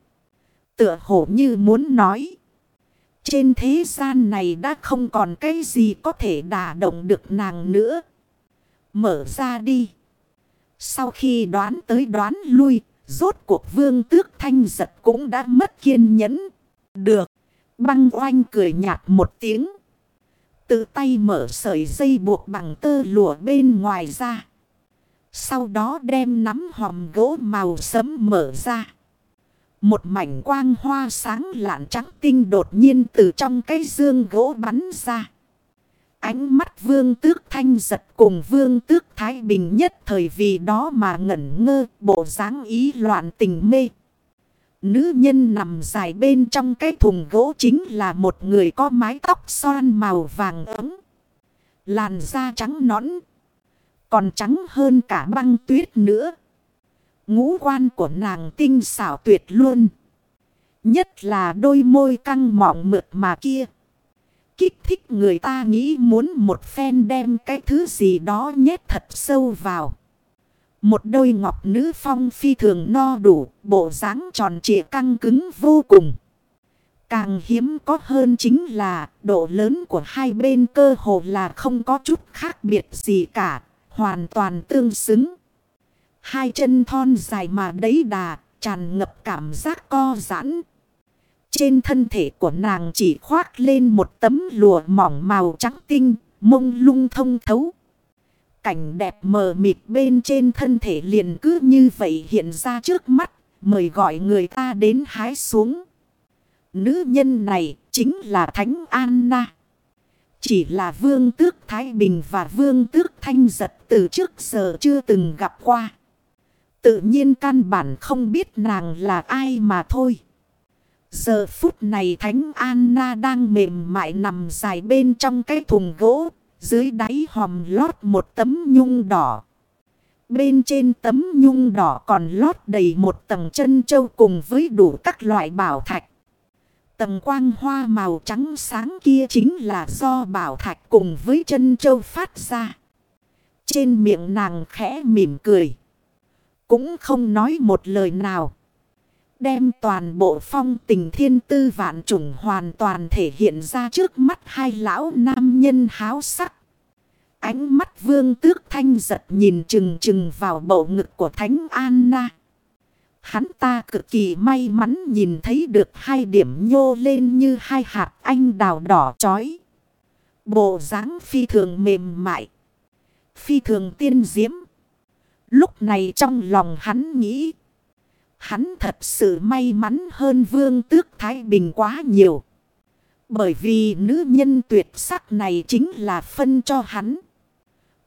Tựa hồ như muốn nói. Trên thế gian này đã không còn cái gì có thể đả động được nàng nữa. Mở ra đi. Sau khi đoán tới đoán lui, rốt cuộc vương tước thanh giật cũng đã mất kiên nhẫn. Được. Băng oanh cười nhạt một tiếng. Tự tay mở sợi dây buộc bằng tơ lụa bên ngoài ra. Sau đó đem nắm hòm gỗ màu sấm mở ra. Một mảnh quang hoa sáng lạn trắng tinh đột nhiên từ trong cái dương gỗ bắn ra. Ánh mắt vương tước thanh giật cùng vương tước thái bình nhất thời vì đó mà ngẩn ngơ, bộ dáng ý loạn tình mê. Nữ nhân nằm dài bên trong cái thùng gỗ chính là một người có mái tóc xoan màu vàng ấm. Làn da trắng nõn. Còn trắng hơn cả băng tuyết nữa. Ngũ quan của nàng tinh xảo tuyệt luôn. Nhất là đôi môi căng mọng mượt mà kia kích thích người ta nghĩ muốn một phen đem cái thứ gì đó nhét thật sâu vào. Một đôi ngọc nữ phong phi thường no đủ, bộ dáng tròn trịa căng cứng vô cùng. Càng hiếm có hơn chính là độ lớn của hai bên cơ hồ là không có chút khác biệt gì cả, hoàn toàn tương xứng. Hai chân thon dài mà đấy đà, tràn ngập cảm giác co giãn, trên thân thể của nàng chỉ khoác lên một tấm lụa mỏng màu trắng tinh, mông lung thông thấu. Cảnh đẹp mờ mịt bên trên thân thể liền cứ như vậy hiện ra trước mắt, mời gọi người ta đến hái xuống. Nữ nhân này chính là Thánh Anna. Chỉ là vương tước Thái Bình và vương tước Thanh Giật từ trước giờ chưa từng gặp qua. Tự nhiên căn bản không biết nàng là ai mà thôi. Giờ phút này Thánh Anna đang mềm mại nằm dài bên trong cái thùng gỗ, dưới đáy hòm lót một tấm nhung đỏ. Bên trên tấm nhung đỏ còn lót đầy một tầng chân châu cùng với đủ các loại bảo thạch. Tầng quang hoa màu trắng sáng kia chính là do bảo thạch cùng với chân châu phát ra. Trên miệng nàng khẽ mỉm cười. Cũng không nói một lời nào. Đem toàn bộ phong tình thiên tư vạn trùng hoàn toàn thể hiện ra trước mắt hai lão nam nhân háo sắc. Ánh mắt vương tước thanh giật nhìn chừng chừng vào bộ ngực của Thánh Anna. Hắn ta cực kỳ may mắn nhìn thấy được hai điểm nhô lên như hai hạt anh đào đỏ chói. Bộ dáng phi thường mềm mại. Phi thường tiên diễm. Lúc này trong lòng hắn nghĩ. Hắn thật sự may mắn hơn vương tước Thái Bình quá nhiều. Bởi vì nữ nhân tuyệt sắc này chính là phân cho hắn.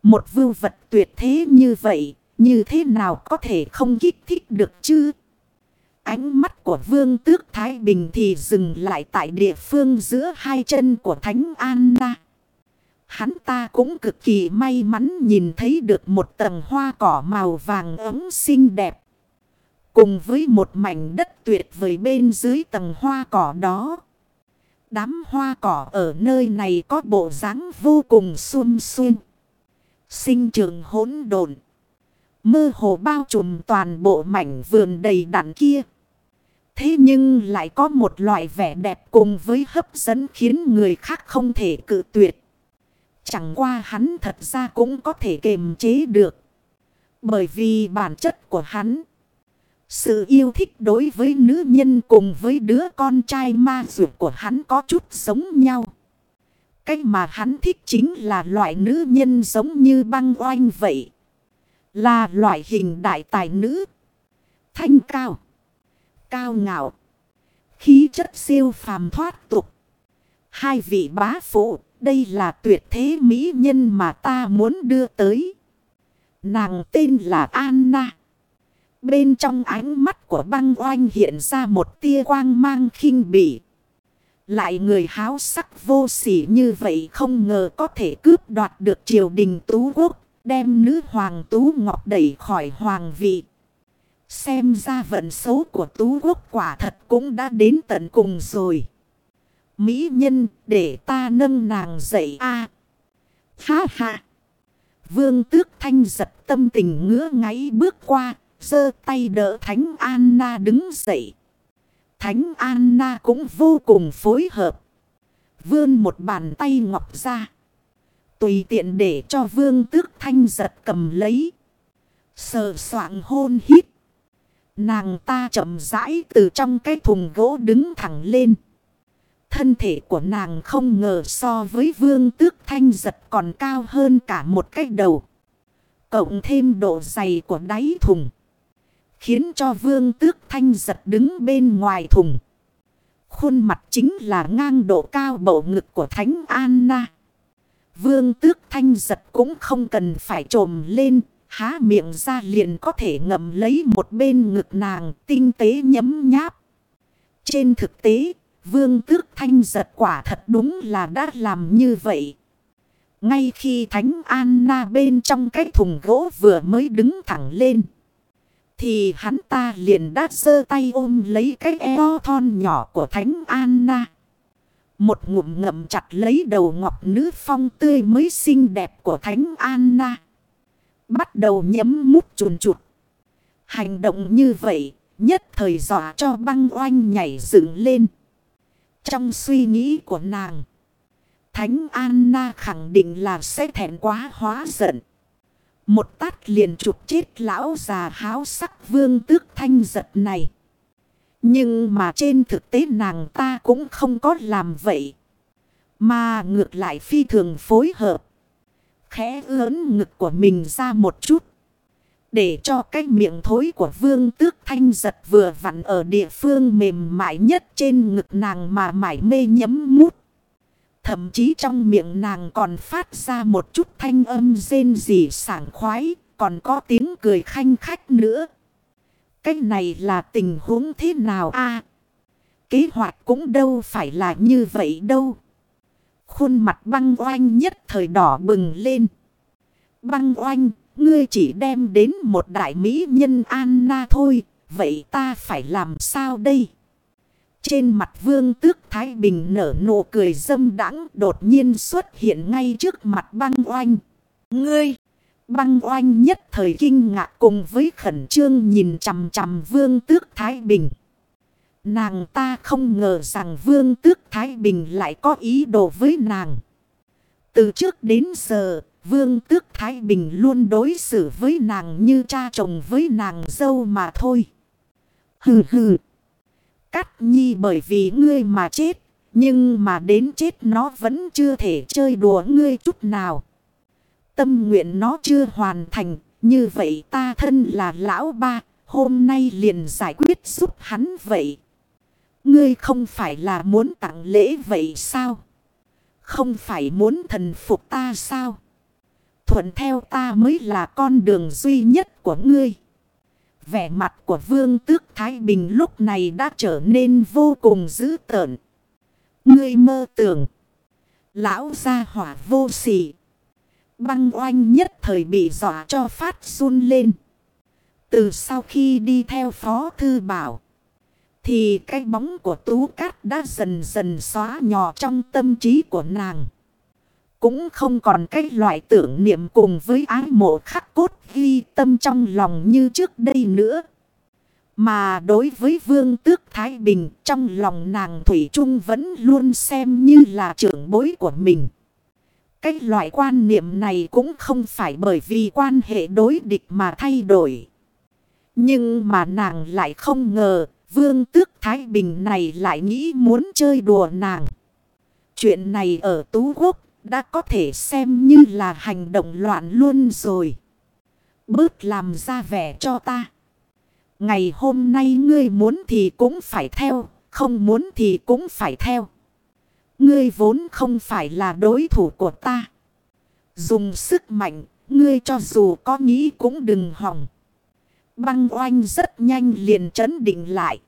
Một vưu vật tuyệt thế như vậy, như thế nào có thể không kích thích được chứ? Ánh mắt của vương tước Thái Bình thì dừng lại tại địa phương giữa hai chân của Thánh Anna. Hắn ta cũng cực kỳ may mắn nhìn thấy được một tầng hoa cỏ màu vàng ấm xinh đẹp. Cùng với một mảnh đất tuyệt vời bên dưới tầng hoa cỏ đó. Đám hoa cỏ ở nơi này có bộ dáng vô cùng xuân xuân. Sinh trường hỗn độn. Mơ hồ bao trùm toàn bộ mảnh vườn đầy đặn kia. Thế nhưng lại có một loại vẻ đẹp cùng với hấp dẫn khiến người khác không thể cự tuyệt. Chẳng qua hắn thật ra cũng có thể kềm chế được. Bởi vì bản chất của hắn. Sự yêu thích đối với nữ nhân cùng với đứa con trai ma dược của hắn có chút giống nhau. Cách mà hắn thích chính là loại nữ nhân giống như băng oanh vậy. Là loại hình đại tài nữ. Thanh cao. Cao ngạo. Khí chất siêu phàm thoát tục. Hai vị bá phụ, đây là tuyệt thế mỹ nhân mà ta muốn đưa tới. Nàng tên là Anna. Bên trong ánh mắt của băng oanh hiện ra một tia quang mang khinh bỉ. Lại người háo sắc vô sỉ như vậy không ngờ có thể cướp đoạt được triều đình tú quốc. Đem nữ hoàng tú ngọc đẩy khỏi hoàng vị. Xem ra vận số của tú quốc quả thật cũng đã đến tận cùng rồi. Mỹ nhân, để ta nâng nàng dậy a Ha ha. Vương tước thanh giật tâm tình ngứa ngáy bước qua. giơ tay đỡ Thánh Anna đứng dậy. Thánh Anna cũng vô cùng phối hợp. Vươn một bàn tay ngọc ra. Tùy tiện để cho vương tước thanh giật cầm lấy. Sờ soạn hôn hít. Nàng ta chậm rãi từ trong cái thùng gỗ đứng thẳng lên. Thân thể của nàng không ngờ so với vương tước thanh giật còn cao hơn cả một cái đầu. Cộng thêm độ dày của đáy thùng. Khiến cho vương tước thanh giật đứng bên ngoài thùng. Khuôn mặt chính là ngang độ cao bầu ngực của Thánh Anna. Vương tước thanh giật cũng không cần phải trồm lên. Há miệng ra liền có thể ngậm lấy một bên ngực nàng tinh tế nhấm nháp. Trên thực tế, vương tước thanh giật quả thật đúng là đã làm như vậy. Ngay khi Thánh Anna bên trong cái thùng gỗ vừa mới đứng thẳng lên. Thì hắn ta liền đã giơ tay ôm lấy cái eo thon nhỏ của Thánh Anna. Một ngụm ngậm chặt lấy đầu ngọc nữ phong tươi mới xinh đẹp của Thánh Anna. Bắt đầu nhấm mút chuồn chuột. Hành động như vậy, nhất thời dọa cho băng oanh nhảy dựng lên. Trong suy nghĩ của nàng. Thánh Anna khẳng định là sẽ thẹn quá hóa giận. Một tát liền chụp chết lão già háo sắc vương tước thanh giật này. Nhưng mà trên thực tế nàng ta cũng không có làm vậy. Mà ngược lại phi thường phối hợp. Khẽ ớn ngực của mình ra một chút. Để cho cái miệng thối của vương tước thanh giật vừa vặn ở địa phương mềm mại nhất trên ngực nàng mà mải mê nhấm mút. Thậm chí trong miệng nàng còn phát ra một chút thanh âm rên rỉ sảng khoái, còn có tiếng cười khanh khách nữa. Cái này là tình huống thế nào a Kế hoạch cũng đâu phải là như vậy đâu. Khuôn mặt băng oanh nhất thời đỏ bừng lên. Băng oanh, ngươi chỉ đem đến một đại mỹ nhân Anna thôi, vậy ta phải làm sao đây? Trên mặt vương tước Thái Bình nở nụ cười dâm đãng đột nhiên xuất hiện ngay trước mặt băng oanh. Ngươi! Băng oanh nhất thời kinh ngạc cùng với khẩn trương nhìn chằm chằm vương tước Thái Bình. Nàng ta không ngờ rằng vương tước Thái Bình lại có ý đồ với nàng. Từ trước đến giờ, Vương tước Thái Bình luôn đối xử với nàng như cha chồng với nàng dâu mà thôi. Hừ hừ. Cắt nhi bởi vì ngươi mà chết. Nhưng mà đến chết nó vẫn chưa thể chơi đùa ngươi chút nào. Tâm nguyện nó chưa hoàn thành. Như vậy ta thân là lão ba. Hôm nay liền giải quyết giúp hắn vậy. Ngươi không phải là muốn tặng lễ vậy sao? Không phải muốn thần phục ta sao? Thuận theo ta mới là con đường duy nhất của ngươi. Vẻ mặt của vương tước Thái Bình lúc này đã trở nên vô cùng dữ tợn. Ngươi mơ tưởng. Lão gia hỏa vô sỉ. Băng oanh nhất thời bị dọa cho phát run lên. Từ sau khi đi theo phó thư bảo. Thì cái bóng của Tú Cát đã dần dần xóa nhỏ trong tâm trí của nàng. Cũng không còn cái loại tưởng niệm cùng với ái mộ khắc cốt ghi tâm trong lòng như trước đây nữa. Mà đối với vương tước Thái Bình, trong lòng nàng Thủy Trung vẫn luôn xem như là trưởng bối của mình. Cái loại quan niệm này cũng không phải bởi vì quan hệ đối địch mà thay đổi. Nhưng mà nàng lại không ngờ vương tước Thái Bình này lại nghĩ muốn chơi đùa nàng. Chuyện này ở Tú Quốc đã có thể xem như là hành động loạn luôn rồi. Bớt làm ra vẻ cho ta. Ngày hôm nay ngươi muốn thì cũng phải theo, không muốn thì cũng phải theo. Ngươi vốn không phải là đối thủ của ta. Dùng sức mạnh, ngươi cho dù có nghĩ cũng đừng hỏng. Băng oanh rất nhanh liền chấn định lại.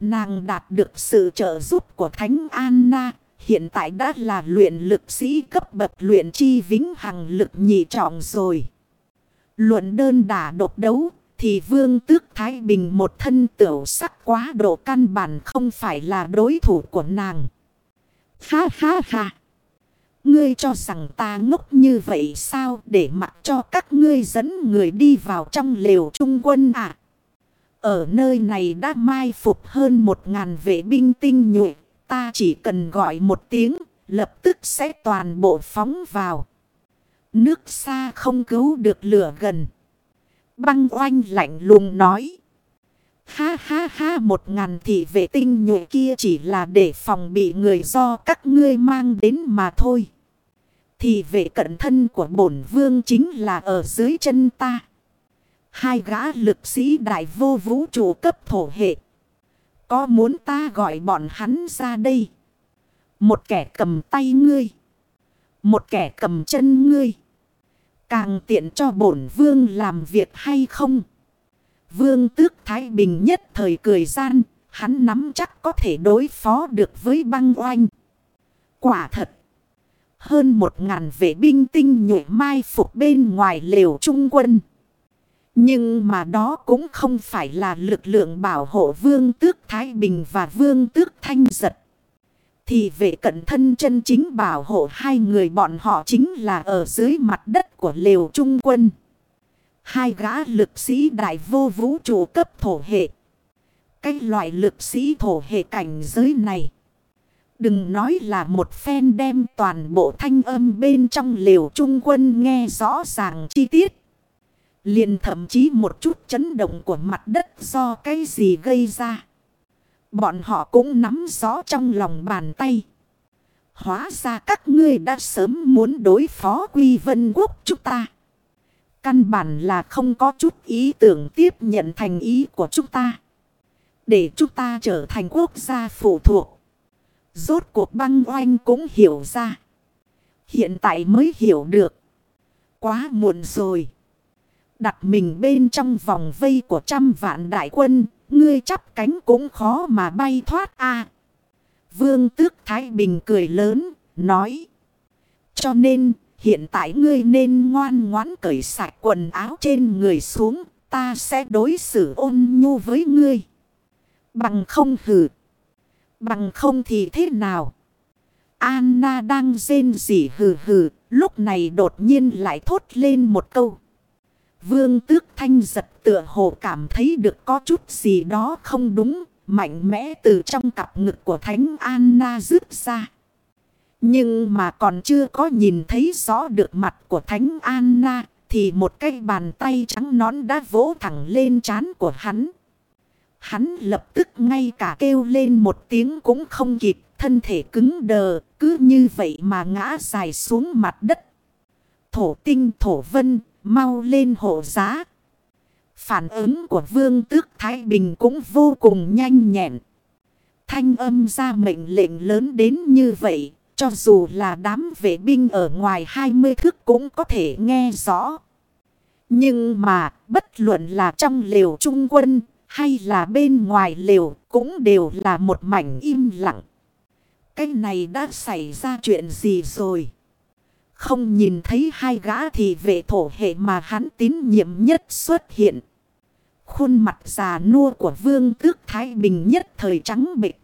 Nàng đạt được sự trợ giúp của Thánh Anna, hiện tại đã là luyện lực sĩ cấp bậc luyện chi vĩnh hằng lực nhị trọng rồi. Luận đơn đả độc đấu, thì vương tước Thái Bình một thân tiểu sắc quá độ căn bản không phải là đối thủ của nàng. Ha ha ha! Ngươi cho rằng ta ngốc như vậy sao để mặc cho các ngươi dẫn người đi vào trong lều trung quân à? Ở nơi này đã mai phục hơn một ngàn vệ binh tinh nhuệ. Ta chỉ cần gọi một tiếng, lập tức sẽ toàn bộ phóng vào. Nước xa không cứu được lửa gần. Băng oanh lạnh lùng nói. Ha ha ha, một ngàn thị vệ tinh nhuệ kia chỉ là để phòng bị người do các ngươi mang đến mà thôi. Thị vệ cận thân của bổn vương chính là ở dưới chân ta. Hai gã lực sĩ đại vô vũ trụ cấp thổ hệ. Có muốn ta gọi bọn hắn ra đây? Một kẻ cầm tay ngươi. Một kẻ cầm chân ngươi. Càng tiện cho bổn vương làm việc hay không? Vương tước Thái Bình nhất thời cười gian. Hắn nắm chắc có thể đối phó được với băng oanh. Quả thật. Hơn một ngàn vệ binh tinh nhuệ mai phục bên ngoài lều trung quân. Nhưng mà đó cũng không phải là lực lượng bảo hộ vương tước Thái Bình và vương tước Thanh Giật. Thì vệ cận thân chân chính bảo hộ hai người bọn họ chính là ở dưới mặt đất của lều trung quân. Hai gã lực sĩ đại vô vũ trụ cấp thổ hệ. Cái loại lực sĩ thổ hệ cảnh giới này. Đừng nói là một phen đem toàn bộ thanh âm bên trong liều trung quân nghe rõ ràng chi tiết. Liền thậm chí một chút chấn động của mặt đất do cái gì gây ra. Bọn họ cũng nắm rõ trong lòng bàn tay. Hóa ra các ngươi đã sớm muốn đối phó quy vân quốc chúng ta. Căn bản là không có chút ý tưởng tiếp nhận thành ý của chúng ta. Để chúng ta trở thành quốc gia phụ thuộc. Rốt cuộc băng oanh cũng hiểu ra. Hiện tại mới hiểu được. Quá muộn rồi. Đặt mình bên trong vòng vây của trăm vạn đại quân. Ngươi chắp cánh cũng khó mà bay thoát a Vương tước Thái Bình cười lớn. Nói. Cho nên hiện tại ngươi nên ngoan ngoãn cởi sạch quần áo trên người xuống. Ta sẽ đối xử ôn nhu với ngươi. Bằng không hử. Bằng không thì thế nào? Anna đang rên rỉ hừ hừ. Lúc này đột nhiên lại thốt lên một câu. Vương tước thanh giật tựa hồ cảm thấy được có chút gì đó không đúng. Mạnh mẽ từ trong cặp ngực của Thánh Anna rước ra. Nhưng mà còn chưa có nhìn thấy rõ được mặt của Thánh Anna thì một cái bàn tay trắng nón đã vỗ thẳng lên trán của hắn. Hắn lập tức ngay cả kêu lên một tiếng cũng không kịp, thân thể cứng đờ, cứ như vậy mà ngã dài xuống mặt đất. Thổ tinh thổ vân, mau lên hộ giá. Phản ứng của vương tước Thái Bình cũng vô cùng nhanh nhẹn. Thanh âm ra mệnh lệnh lớn đến như vậy, cho dù là đám vệ binh ở ngoài 20 thước cũng có thể nghe rõ. Nhưng mà, bất luận là trong liều trung quân, hay là bên ngoài liều cũng đều là một mảnh im lặng. Cái này đã xảy ra chuyện gì rồi? Không nhìn thấy hai gã thì vệ thổ hệ mà hắn tín nhiệm nhất xuất hiện. Khuôn mặt già nua của vương tước Thái Bình nhất thời trắng bệch.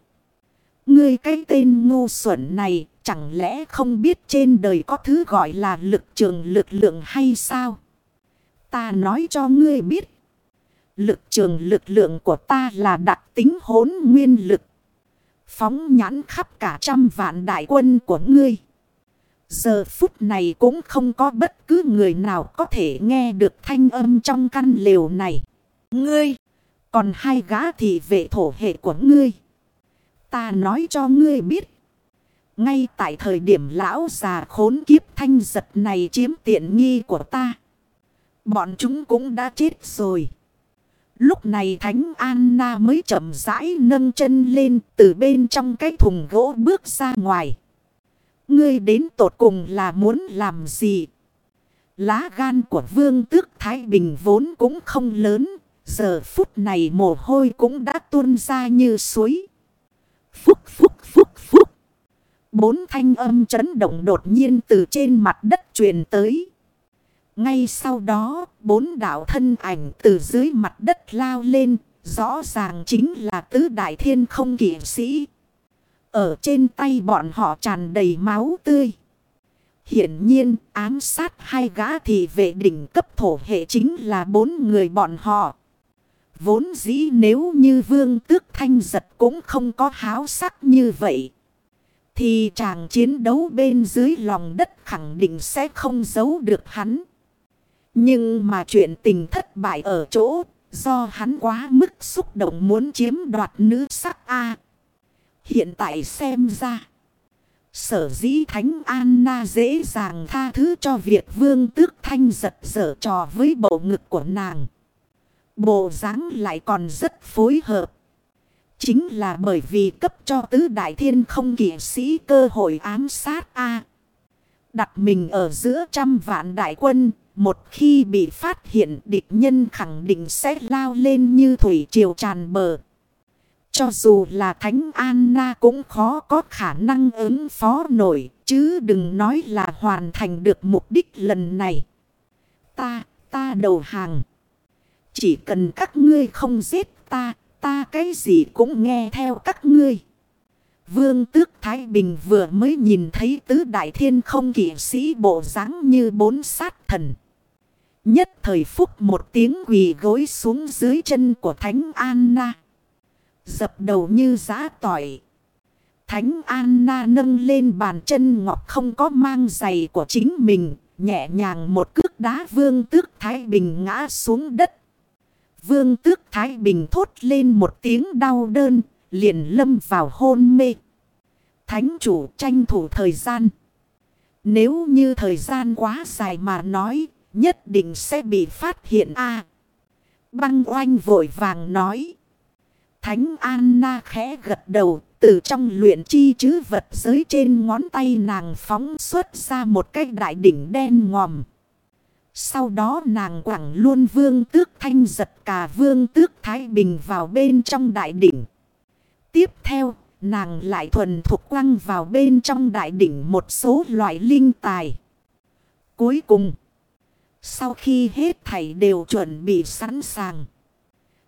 Ngươi cái tên ngu xuẩn này chẳng lẽ không biết trên đời có thứ gọi là lực trường lực lượng hay sao? Ta nói cho ngươi biết. Lực trường lực lượng của ta là đặc tính hốn nguyên lực. Phóng nhãn khắp cả trăm vạn đại quân của ngươi. Giờ phút này cũng không có bất cứ người nào có thể nghe được thanh âm trong căn lều này. Ngươi, còn hai gã thì vệ thổ hệ của ngươi. Ta nói cho ngươi biết. Ngay tại thời điểm lão già khốn kiếp thanh giật này chiếm tiện nghi của ta. Bọn chúng cũng đã chết rồi. Lúc này Thánh Anna mới chậm rãi nâng chân lên từ bên trong cái thùng gỗ bước ra ngoài. Ngươi đến tột cùng là muốn làm gì? Lá gan của vương tước Thái Bình vốn cũng không lớn. Giờ phút này mồ hôi cũng đã tuôn ra như suối. Phúc phúc phúc phúc. Bốn thanh âm chấn động đột nhiên từ trên mặt đất truyền tới. Ngay sau đó, bốn đạo thân ảnh từ dưới mặt đất lao lên, rõ ràng chính là tứ đại thiên không kỷ sĩ. Ở trên tay bọn họ tràn đầy máu tươi. Hiển nhiên, ám sát hai gã thì vệ đỉnh cấp thổ hệ chính là bốn người bọn họ. Vốn dĩ nếu như vương tước thanh giật cũng không có háo sắc như vậy. Thì chàng chiến đấu bên dưới lòng đất khẳng định sẽ không giấu được hắn. Nhưng mà chuyện tình thất bại ở chỗ, do hắn quá mức xúc động muốn chiếm đoạt nữ sắc A. Hiện tại xem ra, sở dĩ Thánh Anna dễ dàng tha thứ cho việc vương tước thanh giật dở trò với bộ ngực của nàng. Bộ dáng lại còn rất phối hợp. Chính là bởi vì cấp cho tứ đại thiên không kỷ sĩ cơ hội ám sát A. Đặt mình ở giữa trăm vạn đại quân, một khi bị phát hiện địch nhân khẳng định sẽ lao lên như thủy triều tràn bờ. Cho dù là Thánh Anna cũng khó có khả năng ứng phó nổi, chứ đừng nói là hoàn thành được mục đích lần này. Ta, ta đầu hàng. Chỉ cần các ngươi không giết ta, ta cái gì cũng nghe theo các ngươi. Vương tước Thái Bình vừa mới nhìn thấy tứ đại thiên không kỷ sĩ bộ dáng như bốn sát thần. Nhất thời phúc một tiếng quỳ gối xuống dưới chân của Thánh Anna. Dập đầu như giã tỏi. Thánh Anna nâng lên bàn chân ngọc không có mang giày của chính mình. Nhẹ nhàng một cước đá vương tước Thái Bình ngã xuống đất. Vương tước Thái Bình thốt lên một tiếng đau đơn. Liền lâm vào hôn mê. Thánh chủ tranh thủ thời gian. Nếu như thời gian quá dài mà nói, Nhất định sẽ bị phát hiện a Băng oanh vội vàng nói. Thánh Anna khẽ gật đầu. Từ trong luyện chi chứ vật giới trên ngón tay nàng phóng xuất ra một cái đại đỉnh đen ngòm. Sau đó nàng quẳng luôn vương tước thanh giật cả vương tước Thái Bình vào bên trong đại đỉnh. Tiếp theo, nàng lại thuần thuộc quăng vào bên trong đại đỉnh một số loại linh tài. Cuối cùng... Sau khi hết thảy đều chuẩn bị sẵn sàng.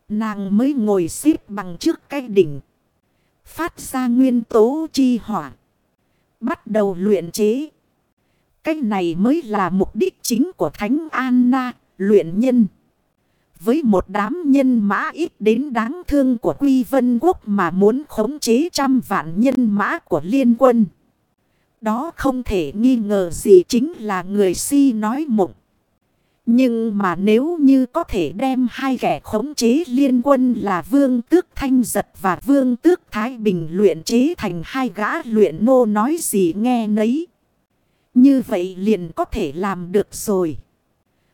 Nàng mới ngồi xếp bằng trước cái đỉnh. Phát ra nguyên tố chi hỏa. Bắt đầu luyện chế. Cái này mới là mục đích chính của Thánh Anna, luyện nhân. Với một đám nhân mã ít đến đáng thương của Quy Vân Quốc mà muốn khống chế trăm vạn nhân mã của liên quân. Đó không thể nghi ngờ gì chính là người si nói mộng. Nhưng mà nếu như có thể đem hai kẻ khống chế liên quân là Vương Tước Thanh Giật và Vương Tước Thái Bình luyện chế thành hai gã luyện nô nói gì nghe nấy. Như vậy liền có thể làm được rồi.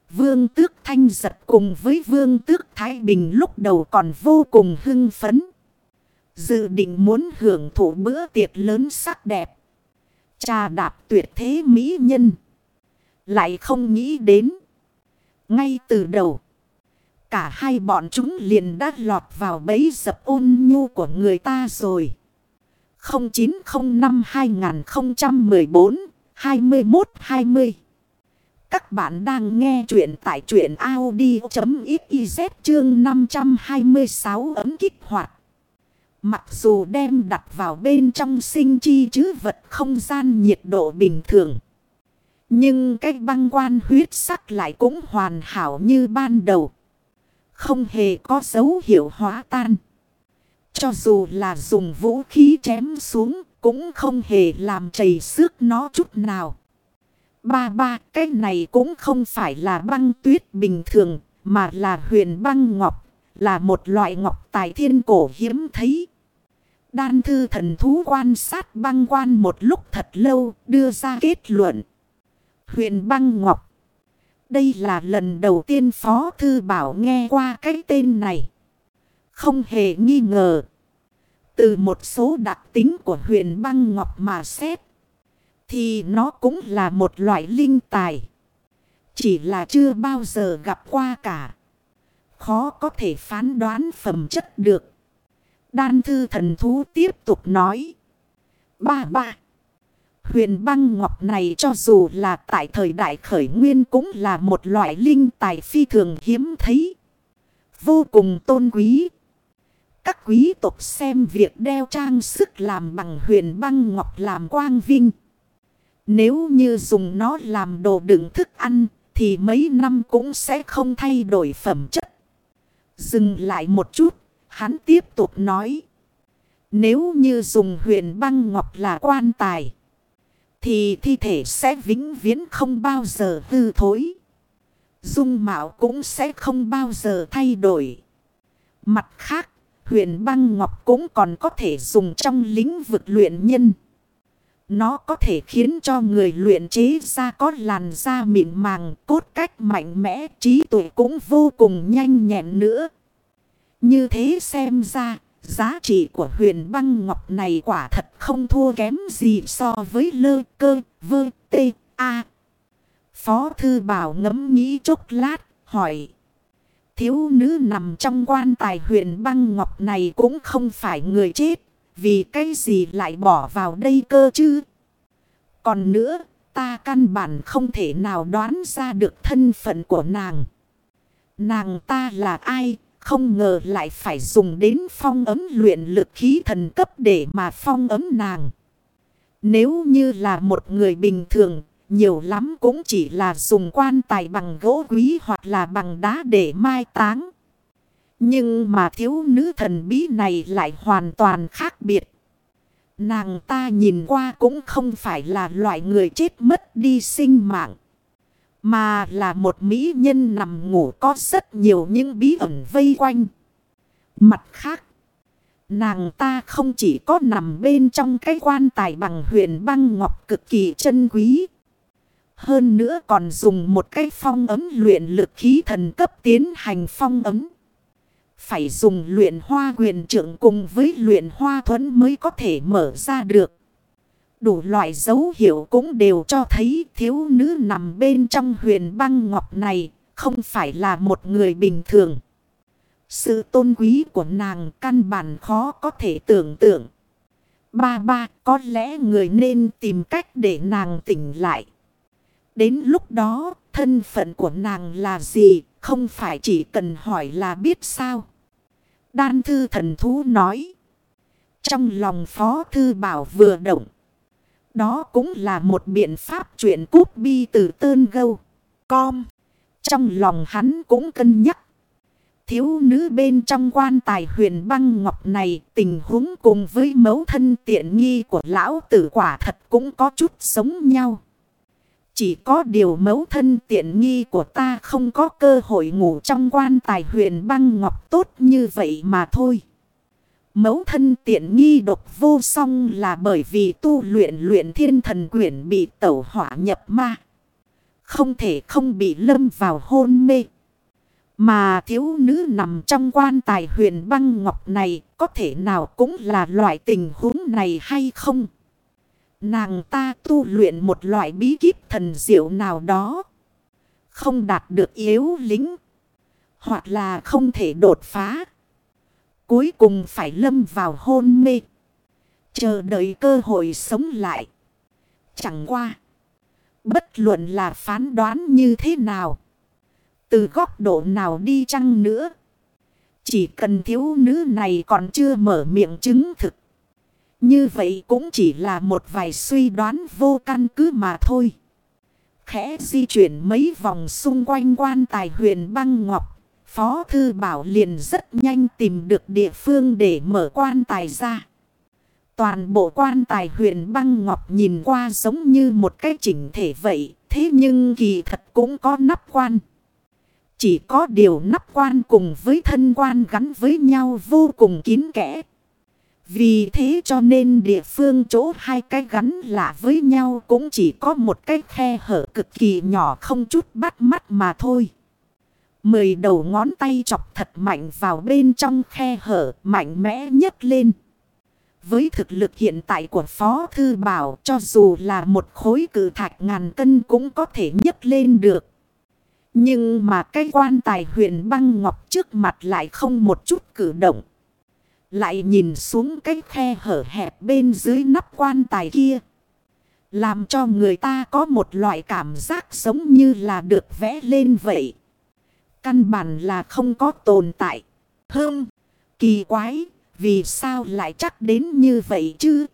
Vương Tước Thanh Giật cùng với Vương Tước Thái Bình lúc đầu còn vô cùng hưng phấn. Dự định muốn hưởng thụ bữa tiệc lớn sắc đẹp. Trà đạp tuyệt thế mỹ nhân. Lại không nghĩ đến. Ngay từ đầu. Cả hai bọn chúng liền đã lọt vào bẫy dập ôn nhu của người ta rồi. 0905 2014 2120 Các bạn đang nghe chuyện tại chuyện Audi.xyz chương 526 ấm kích hoạt. Mặc dù đem đặt vào bên trong sinh chi chứ vật không gian nhiệt độ bình thường. Nhưng cái băng quan huyết sắc lại cũng hoàn hảo như ban đầu. Không hề có dấu hiệu hóa tan. Cho dù là dùng vũ khí chém xuống cũng không hề làm chảy xước nó chút nào. Ba ba, cái này cũng không phải là băng tuyết bình thường, mà là huyền băng ngọc. Là một loại ngọc tài thiên cổ hiếm thấy. Đan thư thần thú quan sát băng quan một lúc thật lâu, đưa ra kết luận. Huyền băng ngọc. Đây là lần đầu tiên Phó Thư Bảo nghe qua cái tên này. Không hề nghi ngờ. Từ một số đặc tính của huyền băng ngọc mà xét. Thì nó cũng là một loại linh tài. Chỉ là chưa bao giờ gặp qua cả. Khó có thể phán đoán phẩm chất được. Đan thư thần thú tiếp tục nói. Ba ba. Huyền băng ngọc này cho dù là tại thời đại khởi nguyên cũng là một loại linh tài phi thường hiếm thấy. Vô cùng tôn quý. Các quý tộc xem việc đeo trang sức làm bằng huyền băng ngọc làm quang vinh. Nếu như dùng nó làm đồ đựng thức ăn thì mấy năm cũng sẽ không thay đổi phẩm chất. Dừng lại một chút, hắn tiếp tục nói. Nếu như dùng huyền băng ngọc là quan tài. Thì thi thể sẽ vĩnh viễn không bao giờ hư thối. Dung mạo cũng sẽ không bao giờ thay đổi. Mặt khác, huyền băng ngọc cũng còn có thể dùng trong lĩnh vực luyện nhân. Nó có thể khiến cho người luyện chế ra có làn da mịn màng, cốt cách mạnh mẽ, trí tuệ cũng vô cùng nhanh nhẹn nữa. Như thế xem ra, Giá trị của huyền băng ngọc này quả thật không thua kém gì so với lơ cơ vơ tê a. Phó thư bảo ngẫm nghĩ chốc lát hỏi. Thiếu nữ nằm trong quan tài huyền băng ngọc này cũng không phải người chết. Vì cái gì lại bỏ vào đây cơ chứ? Còn nữa, ta căn bản không thể nào đoán ra được thân phận của nàng. Nàng ta là ai? Không ngờ lại phải dùng đến phong ấm luyện lực khí thần cấp để mà phong ấm nàng. Nếu như là một người bình thường, nhiều lắm cũng chỉ là dùng quan tài bằng gỗ quý hoặc là bằng đá để mai táng. Nhưng mà thiếu nữ thần bí này lại hoàn toàn khác biệt. Nàng ta nhìn qua cũng không phải là loại người chết mất đi sinh mạng. Mà là một mỹ nhân nằm ngủ có rất nhiều những bí ẩn vây quanh. Mặt khác, nàng ta không chỉ có nằm bên trong cái quan tài bằng huyền băng ngọc cực kỳ chân quý. Hơn nữa còn dùng một cái phong ấm luyện lực khí thần cấp tiến hành phong ấm. Phải dùng luyện hoa quyền trưởng cùng với luyện hoa thuẫn mới có thể mở ra được. Đủ loại dấu hiệu cũng đều cho thấy thiếu nữ nằm bên trong huyền băng ngọc này không phải là một người bình thường. Sự tôn quý của nàng căn bản khó có thể tưởng tượng. Ba ba, có lẽ người nên tìm cách để nàng tỉnh lại. Đến lúc đó, thân phận của nàng là gì, không phải chỉ cần hỏi là biết sao. Đan thư thần thú nói. Trong lòng phó thư bảo vừa động. Đó cũng là một biện pháp chuyện cút bi từ tơn gâu. Com. Trong lòng hắn cũng cân nhắc. Thiếu nữ bên trong quan tài huyền băng ngọc này, tình huống cùng với mấu thân tiện nghi của lão tử quả thật cũng có chút giống nhau. Chỉ có điều mấu thân tiện nghi của ta không có cơ hội ngủ trong quan tài huyền băng ngọc tốt như vậy mà thôi. Mấu thân tiện nghi độc vô song là bởi vì tu luyện luyện thiên thần quyển bị tẩu hỏa nhập ma. Không thể không bị lâm vào hôn mê. Mà thiếu nữ nằm trong quan tài huyền băng ngọc này có thể nào cũng là loại tình huống này hay không? Nàng ta tu luyện một loại bí kíp thần diệu nào đó. Không đạt được yếu lính. Hoặc là không thể đột phá. Cuối cùng phải lâm vào hôn mê. Chờ đợi cơ hội sống lại. Chẳng qua. Bất luận là phán đoán như thế nào. Từ góc độ nào đi chăng nữa. Chỉ cần thiếu nữ này còn chưa mở miệng chứng thực. Như vậy cũng chỉ là một vài suy đoán vô căn cứ mà thôi. Khẽ di chuyển mấy vòng xung quanh quan tài huyền băng ngọc. Phó Thư Bảo liền rất nhanh tìm được địa phương để mở quan tài ra. Toàn bộ quan tài huyền băng ngọc nhìn qua giống như một cái chỉnh thể vậy. Thế nhưng kỳ thật cũng có nắp quan. Chỉ có điều nắp quan cùng với thân quan gắn với nhau vô cùng kín kẽ. Vì thế cho nên địa phương chỗ hai cái gắn lạ với nhau cũng chỉ có một cái khe hở cực kỳ nhỏ không chút bắt mắt mà thôi. Mười đầu ngón tay chọc thật mạnh vào bên trong khe hở, mạnh mẽ nhất lên. Với thực lực hiện tại của Phó Thư Bảo, cho dù là một khối cử thạch ngàn cân cũng có thể nhấc lên được. Nhưng mà cái quan tài huyền băng ngọc trước mặt lại không một chút cử động. Lại nhìn xuống cái khe hở hẹp bên dưới nắp quan tài kia. Làm cho người ta có một loại cảm giác giống như là được vẽ lên vậy. Căn bản là không có tồn tại. Hơm, kỳ quái, vì sao lại chắc đến như vậy chứ?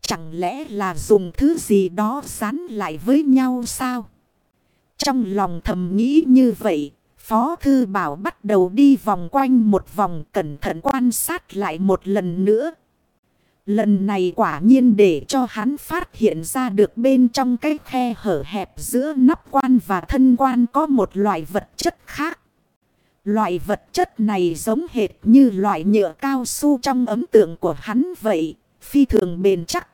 Chẳng lẽ là dùng thứ gì đó dán lại với nhau sao? Trong lòng thầm nghĩ như vậy, Phó Thư Bảo bắt đầu đi vòng quanh một vòng cẩn thận quan sát lại một lần nữa. Lần này quả nhiên để cho hắn phát hiện ra được bên trong cái khe hở hẹp giữa nắp quan và thân quan có một loại vật chất khác. Loại vật chất này giống hệt như loại nhựa cao su trong ấm tượng của hắn vậy, phi thường bền chắc.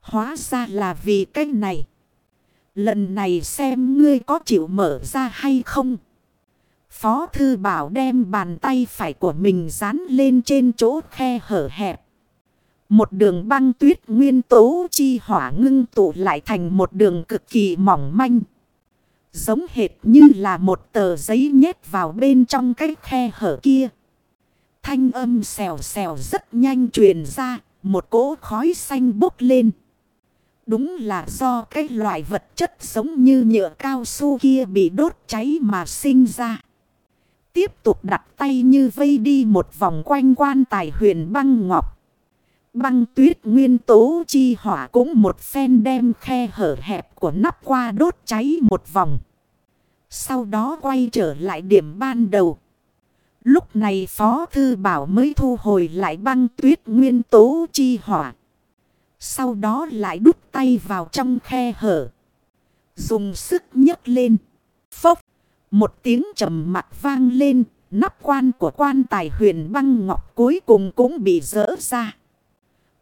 Hóa ra là vì cái này. Lần này xem ngươi có chịu mở ra hay không. Phó thư bảo đem bàn tay phải của mình dán lên trên chỗ khe hở hẹp. Một đường băng tuyết nguyên tố chi hỏa ngưng tụ lại thành một đường cực kỳ mỏng manh. Giống hệt như là một tờ giấy nhét vào bên trong cái khe hở kia. Thanh âm xèo xèo rất nhanh truyền ra, một cỗ khói xanh bốc lên. Đúng là do cái loại vật chất giống như nhựa cao su kia bị đốt cháy mà sinh ra. Tiếp tục đặt tay như vây đi một vòng quanh quan tài huyền băng ngọc. Băng tuyết nguyên tố chi hỏa cũng một phen đem khe hở hẹp của nắp qua đốt cháy một vòng. Sau đó quay trở lại điểm ban đầu. Lúc này Phó Thư Bảo mới thu hồi lại băng tuyết nguyên tố chi hỏa. Sau đó lại đút tay vào trong khe hở. Dùng sức nhấc lên. Phốc. Một tiếng trầm mặt vang lên. Nắp quan của quan tài huyền băng ngọc cuối cùng cũng bị rỡ ra.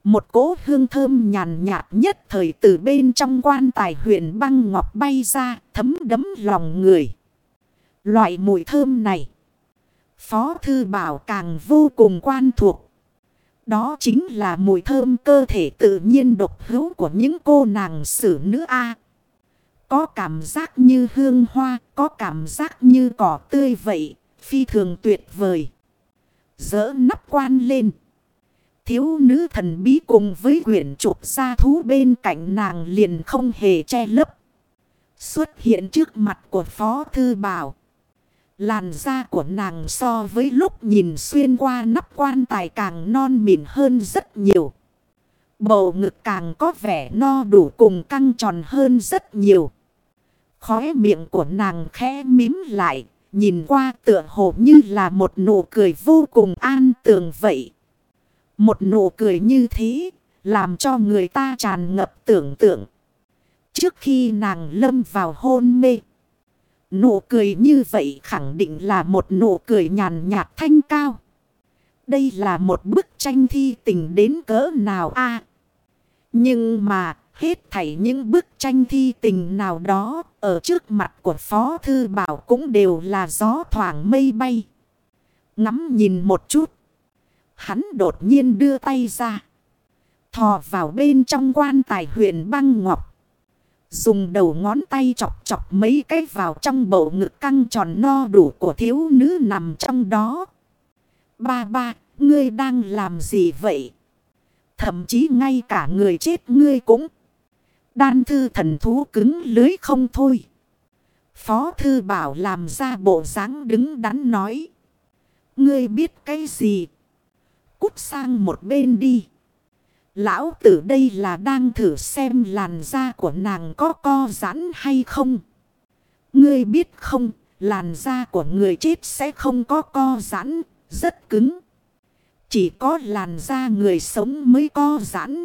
Một cỗ hương thơm nhàn nhạt nhất thời từ bên trong quan tài huyền băng ngọc bay ra, thấm đấm lòng người. Loại mùi thơm này. Phó Thư Bảo càng vô cùng quan thuộc. Đó chính là mùi thơm cơ thể tự nhiên độc hữu của những cô nàng xử nữ A. Có cảm giác như hương hoa, có cảm giác như cỏ tươi vậy, phi thường tuyệt vời. Dỡ nắp quan lên. Thiếu nữ thần bí cùng với quyển trục gia thú bên cạnh nàng liền không hề che lấp. Xuất hiện trước mặt của Phó Thư Bảo. Làn da của nàng so với lúc nhìn xuyên qua nắp quan tài càng non mịn hơn rất nhiều. Bầu ngực càng có vẻ no đủ cùng căng tròn hơn rất nhiều. Khóe miệng của nàng khẽ mím lại, nhìn qua tựa hồ như là một nụ cười vô cùng an tường vậy. Một nụ cười như thế, làm cho người ta tràn ngập tưởng tượng. Trước khi nàng lâm vào hôn mê, nụ cười như vậy khẳng định là một nụ cười nhàn nhạt thanh cao. Đây là một bức tranh thi tình đến cỡ nào a Nhưng mà, hết thảy những bức tranh thi tình nào đó ở trước mặt của Phó Thư Bảo cũng đều là gió thoảng mây bay. Ngắm nhìn một chút. Hắn đột nhiên đưa tay ra. Thò vào bên trong quan tài huyện băng ngọc. Dùng đầu ngón tay chọc chọc mấy cái vào trong bầu ngực căng tròn no đủ của thiếu nữ nằm trong đó. Ba ba, ngươi đang làm gì vậy? Thậm chí ngay cả người chết ngươi cũng. Đan thư thần thú cứng lưới không thôi. Phó thư bảo làm ra bộ dáng đứng đắn nói. Ngươi biết cái gì? Cút sang một bên đi. Lão tử đây là đang thử xem làn da của nàng có co giãn hay không. Ngươi biết không, làn da của người chết sẽ không có co giãn, rất cứng. Chỉ có làn da người sống mới co giãn.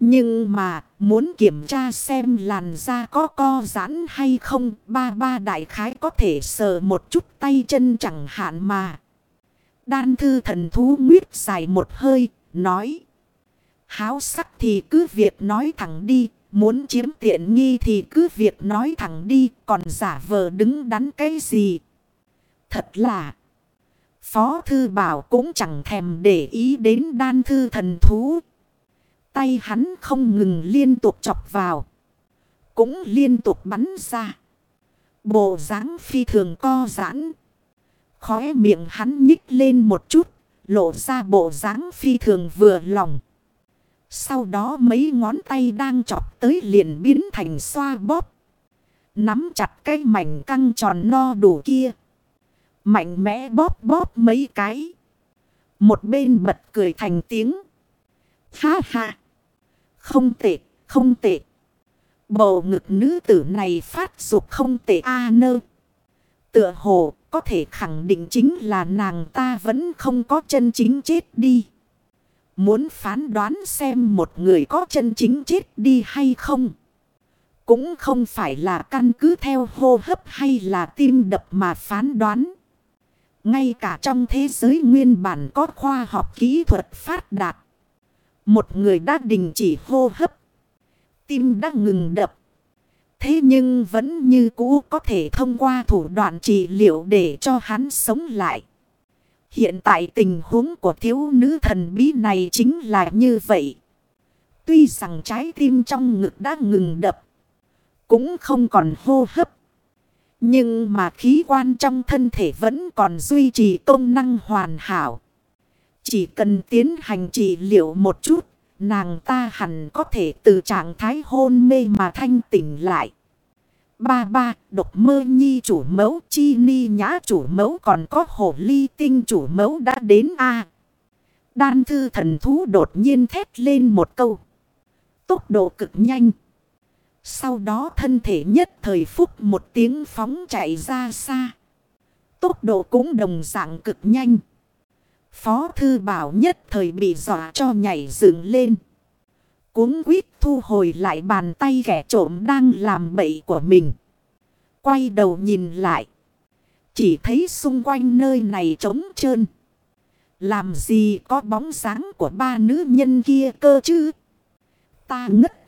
Nhưng mà muốn kiểm tra xem làn da có co giãn hay không, ba ba đại khái có thể sờ một chút tay chân chẳng hạn mà. Đan thư thần thú nguyết dài một hơi, nói. Háo sắc thì cứ việc nói thẳng đi, muốn chiếm tiện nghi thì cứ việc nói thẳng đi, còn giả vờ đứng đắn cái gì. Thật là, Phó Thư Bảo cũng chẳng thèm để ý đến đan thư thần thú. Tay hắn không ngừng liên tục chọc vào. Cũng liên tục bắn ra. Bộ dáng phi thường co giãn. Khóe miệng hắn nhích lên một chút. Lộ ra bộ dáng phi thường vừa lòng. Sau đó mấy ngón tay đang chọc tới liền biến thành xoa bóp. Nắm chặt cái mảnh căng tròn no đủ kia. Mạnh mẽ bóp bóp mấy cái. Một bên bật cười thành tiếng. Ha ha. Không tệ, không tệ. Bầu ngực nữ tử này phát dục không tệ a nơ. Tựa hồ có thể khẳng định chính là nàng ta vẫn không có chân chính chết đi. Muốn phán đoán xem một người có chân chính chết đi hay không. Cũng không phải là căn cứ theo hô hấp hay là tim đập mà phán đoán. Ngay cả trong thế giới nguyên bản có khoa học kỹ thuật phát đạt. Một người đã đình chỉ hô hấp. Tim đã ngừng đập. Thế nhưng vẫn như cũ có thể thông qua thủ đoạn trị liệu để cho hắn sống lại. Hiện tại tình huống của thiếu nữ thần bí này chính là như vậy. Tuy rằng trái tim trong ngực đã ngừng đập. Cũng không còn hô hấp. Nhưng mà khí quan trong thân thể vẫn còn duy trì công năng hoàn hảo. Chỉ cần tiến hành trị liệu một chút, nàng ta hẳn có thể từ trạng thái hôn mê mà thanh tỉnh lại. Ba ba, độc mơ nhi chủ mẫu, chi ni nhã chủ mẫu còn có hồ ly tinh chủ mẫu đã đến a Đan thư thần thú đột nhiên thét lên một câu. Tốc độ cực nhanh. Sau đó thân thể nhất thời phúc một tiếng phóng chạy ra xa. Tốc độ cũng đồng dạng cực nhanh. Phó thư bảo nhất thời bị dọa cho nhảy dựng lên. Cuốn quýt thu hồi lại bàn tay kẻ trộm đang làm bậy của mình. Quay đầu nhìn lại. Chỉ thấy xung quanh nơi này trống trơn. Làm gì có bóng dáng của ba nữ nhân kia cơ chứ? Ta ngất.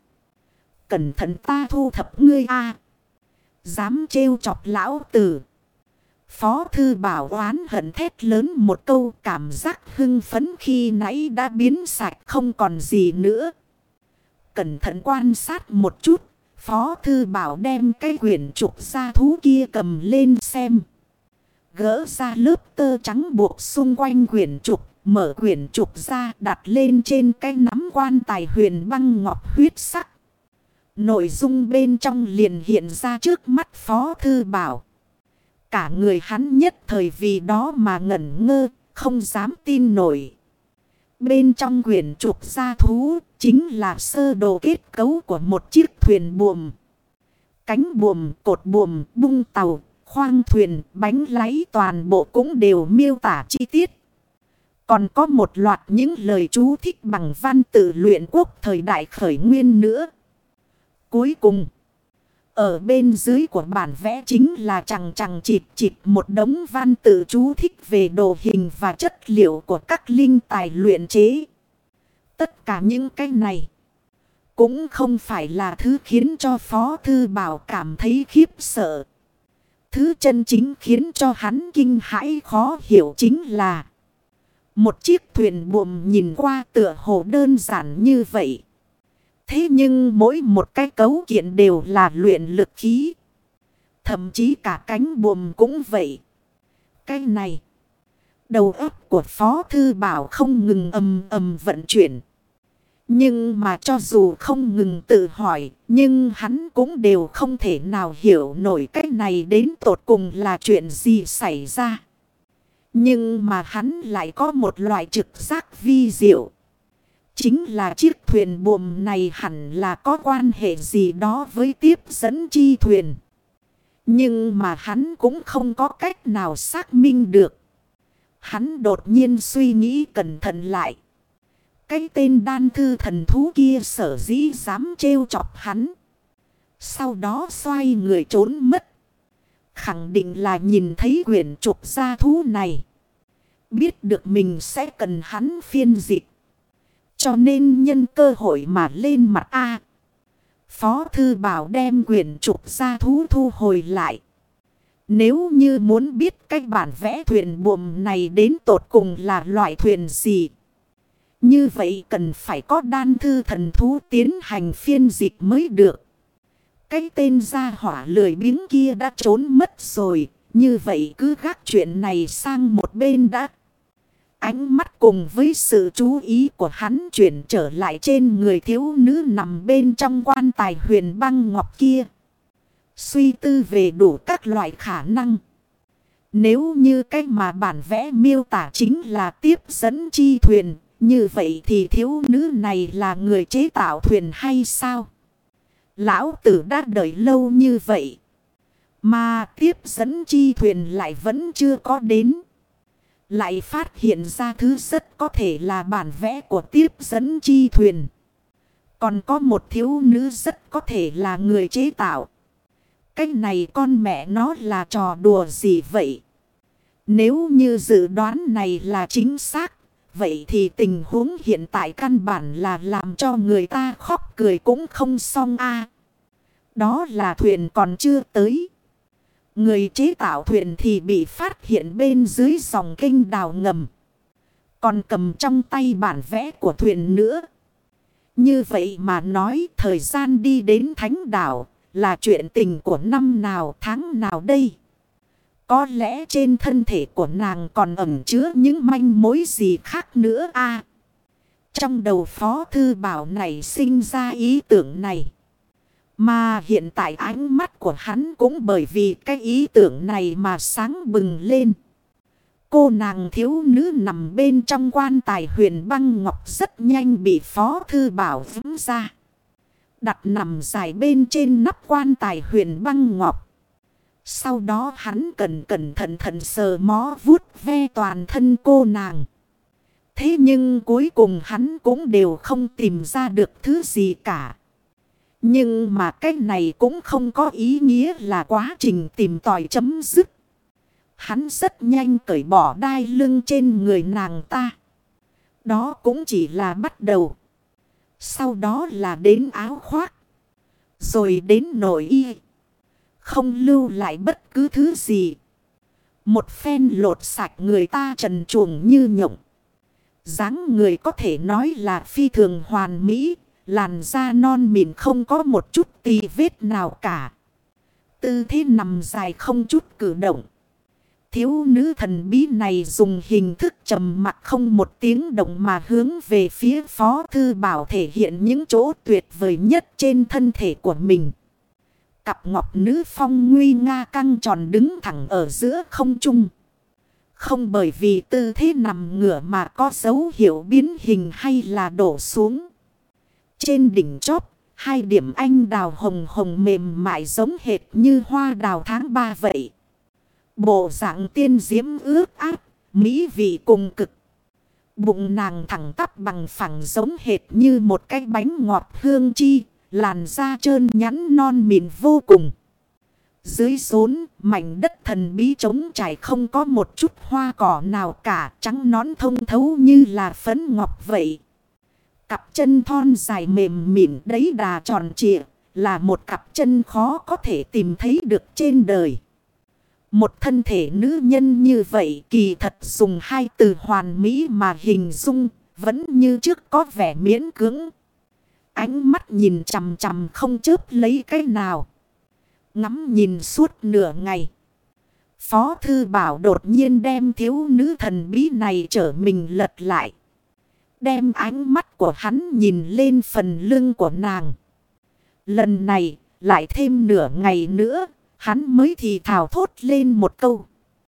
Cẩn thận ta thu thập ngươi a Dám trêu chọc lão tử. Phó thư bảo oán hận thét lớn một câu, cảm giác hưng phấn khi nãy đã biến sạch không còn gì nữa. Cẩn thận quan sát một chút. Phó thư bảo đem cái quyển trục ra thú kia cầm lên xem. Gỡ ra lớp tơ trắng buộc xung quanh quyển trục. Mở quyển trục ra đặt lên trên cái nắm quan tài huyền băng ngọc huyết sắc. Nội dung bên trong liền hiện ra trước mắt Phó Thư Bảo. Cả người hắn nhất thời vì đó mà ngẩn ngơ, không dám tin nổi. Bên trong quyển trục gia thú chính là sơ đồ kết cấu của một chiếc thuyền buồm. Cánh buồm, cột buồm, bung tàu, khoang thuyền, bánh lái toàn bộ cũng đều miêu tả chi tiết. Còn có một loạt những lời chú thích bằng văn tự luyện quốc thời đại khởi nguyên nữa. Cuối cùng, ở bên dưới của bản vẽ chính là chẳng chẳng chịp chịp một đống văn tự chú thích về đồ hình và chất liệu của các linh tài luyện chế. Tất cả những cái này cũng không phải là thứ khiến cho Phó Thư Bảo cảm thấy khiếp sợ. Thứ chân chính khiến cho hắn kinh hãi khó hiểu chính là một chiếc thuyền buồm nhìn qua tựa hồ đơn giản như vậy. Thế nhưng mỗi một cái cấu kiện đều là luyện lực khí. Thậm chí cả cánh buồm cũng vậy. Cái này. Đầu óc của Phó Thư Bảo không ngừng ầm ầm vận chuyển. Nhưng mà cho dù không ngừng tự hỏi, nhưng hắn cũng đều không thể nào hiểu nổi cái này đến tột cùng là chuyện gì xảy ra. Nhưng mà hắn lại có một loại trực giác vi diệu. Chính là chiếc thuyền buồm này hẳn là có quan hệ gì đó với tiếp dẫn chi thuyền. Nhưng mà hắn cũng không có cách nào xác minh được. Hắn đột nhiên suy nghĩ cẩn thận lại. Cái tên đan thư thần thú kia sở dĩ dám trêu chọc hắn. Sau đó xoay người trốn mất. Khẳng định là nhìn thấy quyển trục gia thú này. Biết được mình sẽ cần hắn phiên dịch. Cho nên nhân cơ hội mà lên mặt A. Phó thư bảo đem quyển trục gia thú thu hồi lại. Nếu như muốn biết cách bản vẽ thuyền buồm này đến tột cùng là loại thuyền gì. Như vậy cần phải có đan thư thần thú tiến hành phiên dịch mới được. Cái tên gia hỏa lười biếng kia đã trốn mất rồi. Như vậy cứ gác chuyện này sang một bên đã. Ánh mắt cùng với sự chú ý của hắn chuyển trở lại trên người thiếu nữ nằm bên trong quan tài huyền băng ngọc kia. Suy tư về đủ các loại khả năng. Nếu như cách mà bản vẽ miêu tả chính là tiếp dẫn chi thuyền, như vậy thì thiếu nữ này là người chế tạo thuyền hay sao? Lão tử đã đợi lâu như vậy. Mà tiếp dẫn chi thuyền lại vẫn chưa có đến. Lại phát hiện ra thứ rất có thể là bản vẽ của tiếp dẫn chi thuyền. Còn có một thiếu nữ rất có thể là người chế tạo. Cái này con mẹ nó là trò đùa gì vậy? Nếu như dự đoán này là chính xác. Vậy thì tình huống hiện tại căn bản là làm cho người ta khóc cười cũng không xong a Đó là thuyền còn chưa tới. Người chế tạo thuyền thì bị phát hiện bên dưới dòng kênh đào ngầm. Còn cầm trong tay bản vẽ của thuyền nữa. Như vậy mà nói thời gian đi đến thánh đảo là chuyện tình của năm nào tháng nào đây. Có lẽ trên thân thể của nàng còn ẩn chứa những manh mối gì khác nữa a Trong đầu phó thư bảo này sinh ra ý tưởng này. Mà hiện tại ánh mắt của hắn cũng bởi vì cái ý tưởng này mà sáng bừng lên. Cô nàng thiếu nữ nằm bên trong quan tài huyền băng ngọc rất nhanh bị phó thư bảo vững ra. Đặt nằm dài bên trên nắp quan tài huyền băng ngọc. Sau đó hắn cẩn cẩn thận thận sờ mó vuốt ve toàn thân cô nàng. Thế nhưng cuối cùng hắn cũng đều không tìm ra được thứ gì cả. Nhưng mà cái này cũng không có ý nghĩa là quá trình tìm tòi chấm dứt. Hắn rất nhanh cởi bỏ đai lưng trên người nàng ta. Đó cũng chỉ là bắt đầu. Sau đó là đến áo khoác. Rồi đến nội y. Không lưu lại bất cứ thứ gì. Một phen lột sạch người ta trần chuồng như nhộng. dáng người có thể nói là phi thường hoàn mỹ. Làn da non mịn không có một chút tì vết nào cả. Tư thế nằm dài không chút cử động. Thiếu nữ thần bí này dùng hình thức trầm mặt không một tiếng động mà hướng về phía phó thư bảo thể hiện những chỗ tuyệt vời nhất trên thân thể của mình. Cặp ngọc nữ phong nguy nga căng tròn đứng thẳng ở giữa không trung. Không bởi vì tư thế nằm ngửa mà có dấu hiệu biến hình hay là đổ xuống. Trên đỉnh chóp, hai điểm anh đào hồng hồng mềm mại giống hệt như hoa đào tháng ba vậy. Bộ dạng tiên diễm ướt áp, mỹ vị cùng cực. Bụng nàng thẳng tắp bằng phẳng giống hệt như một cái bánh ngọt hương chi, làn da trơn nhắn non mịn vô cùng. Dưới rốn, mảnh đất thần bí trống trải không có một chút hoa cỏ nào cả, trắng nón thông thấu như là phấn ngọc vậy. Cặp chân thon dài mềm mịn đấy đà tròn trịa, là một cặp chân khó có thể tìm thấy được trên đời. Một thân thể nữ nhân như vậy kỳ thật dùng hai từ hoàn mỹ mà hình dung, vẫn như trước có vẻ miễn cưỡng. Ánh mắt nhìn chằm chằm không chớp lấy cái nào. Ngắm nhìn suốt nửa ngày. Phó thư bảo đột nhiên đem thiếu nữ thần bí này trở mình lật lại. Đem ánh mắt của hắn nhìn lên phần lưng của nàng. Lần này, lại thêm nửa ngày nữa. Hắn mới thì thảo thốt lên một câu.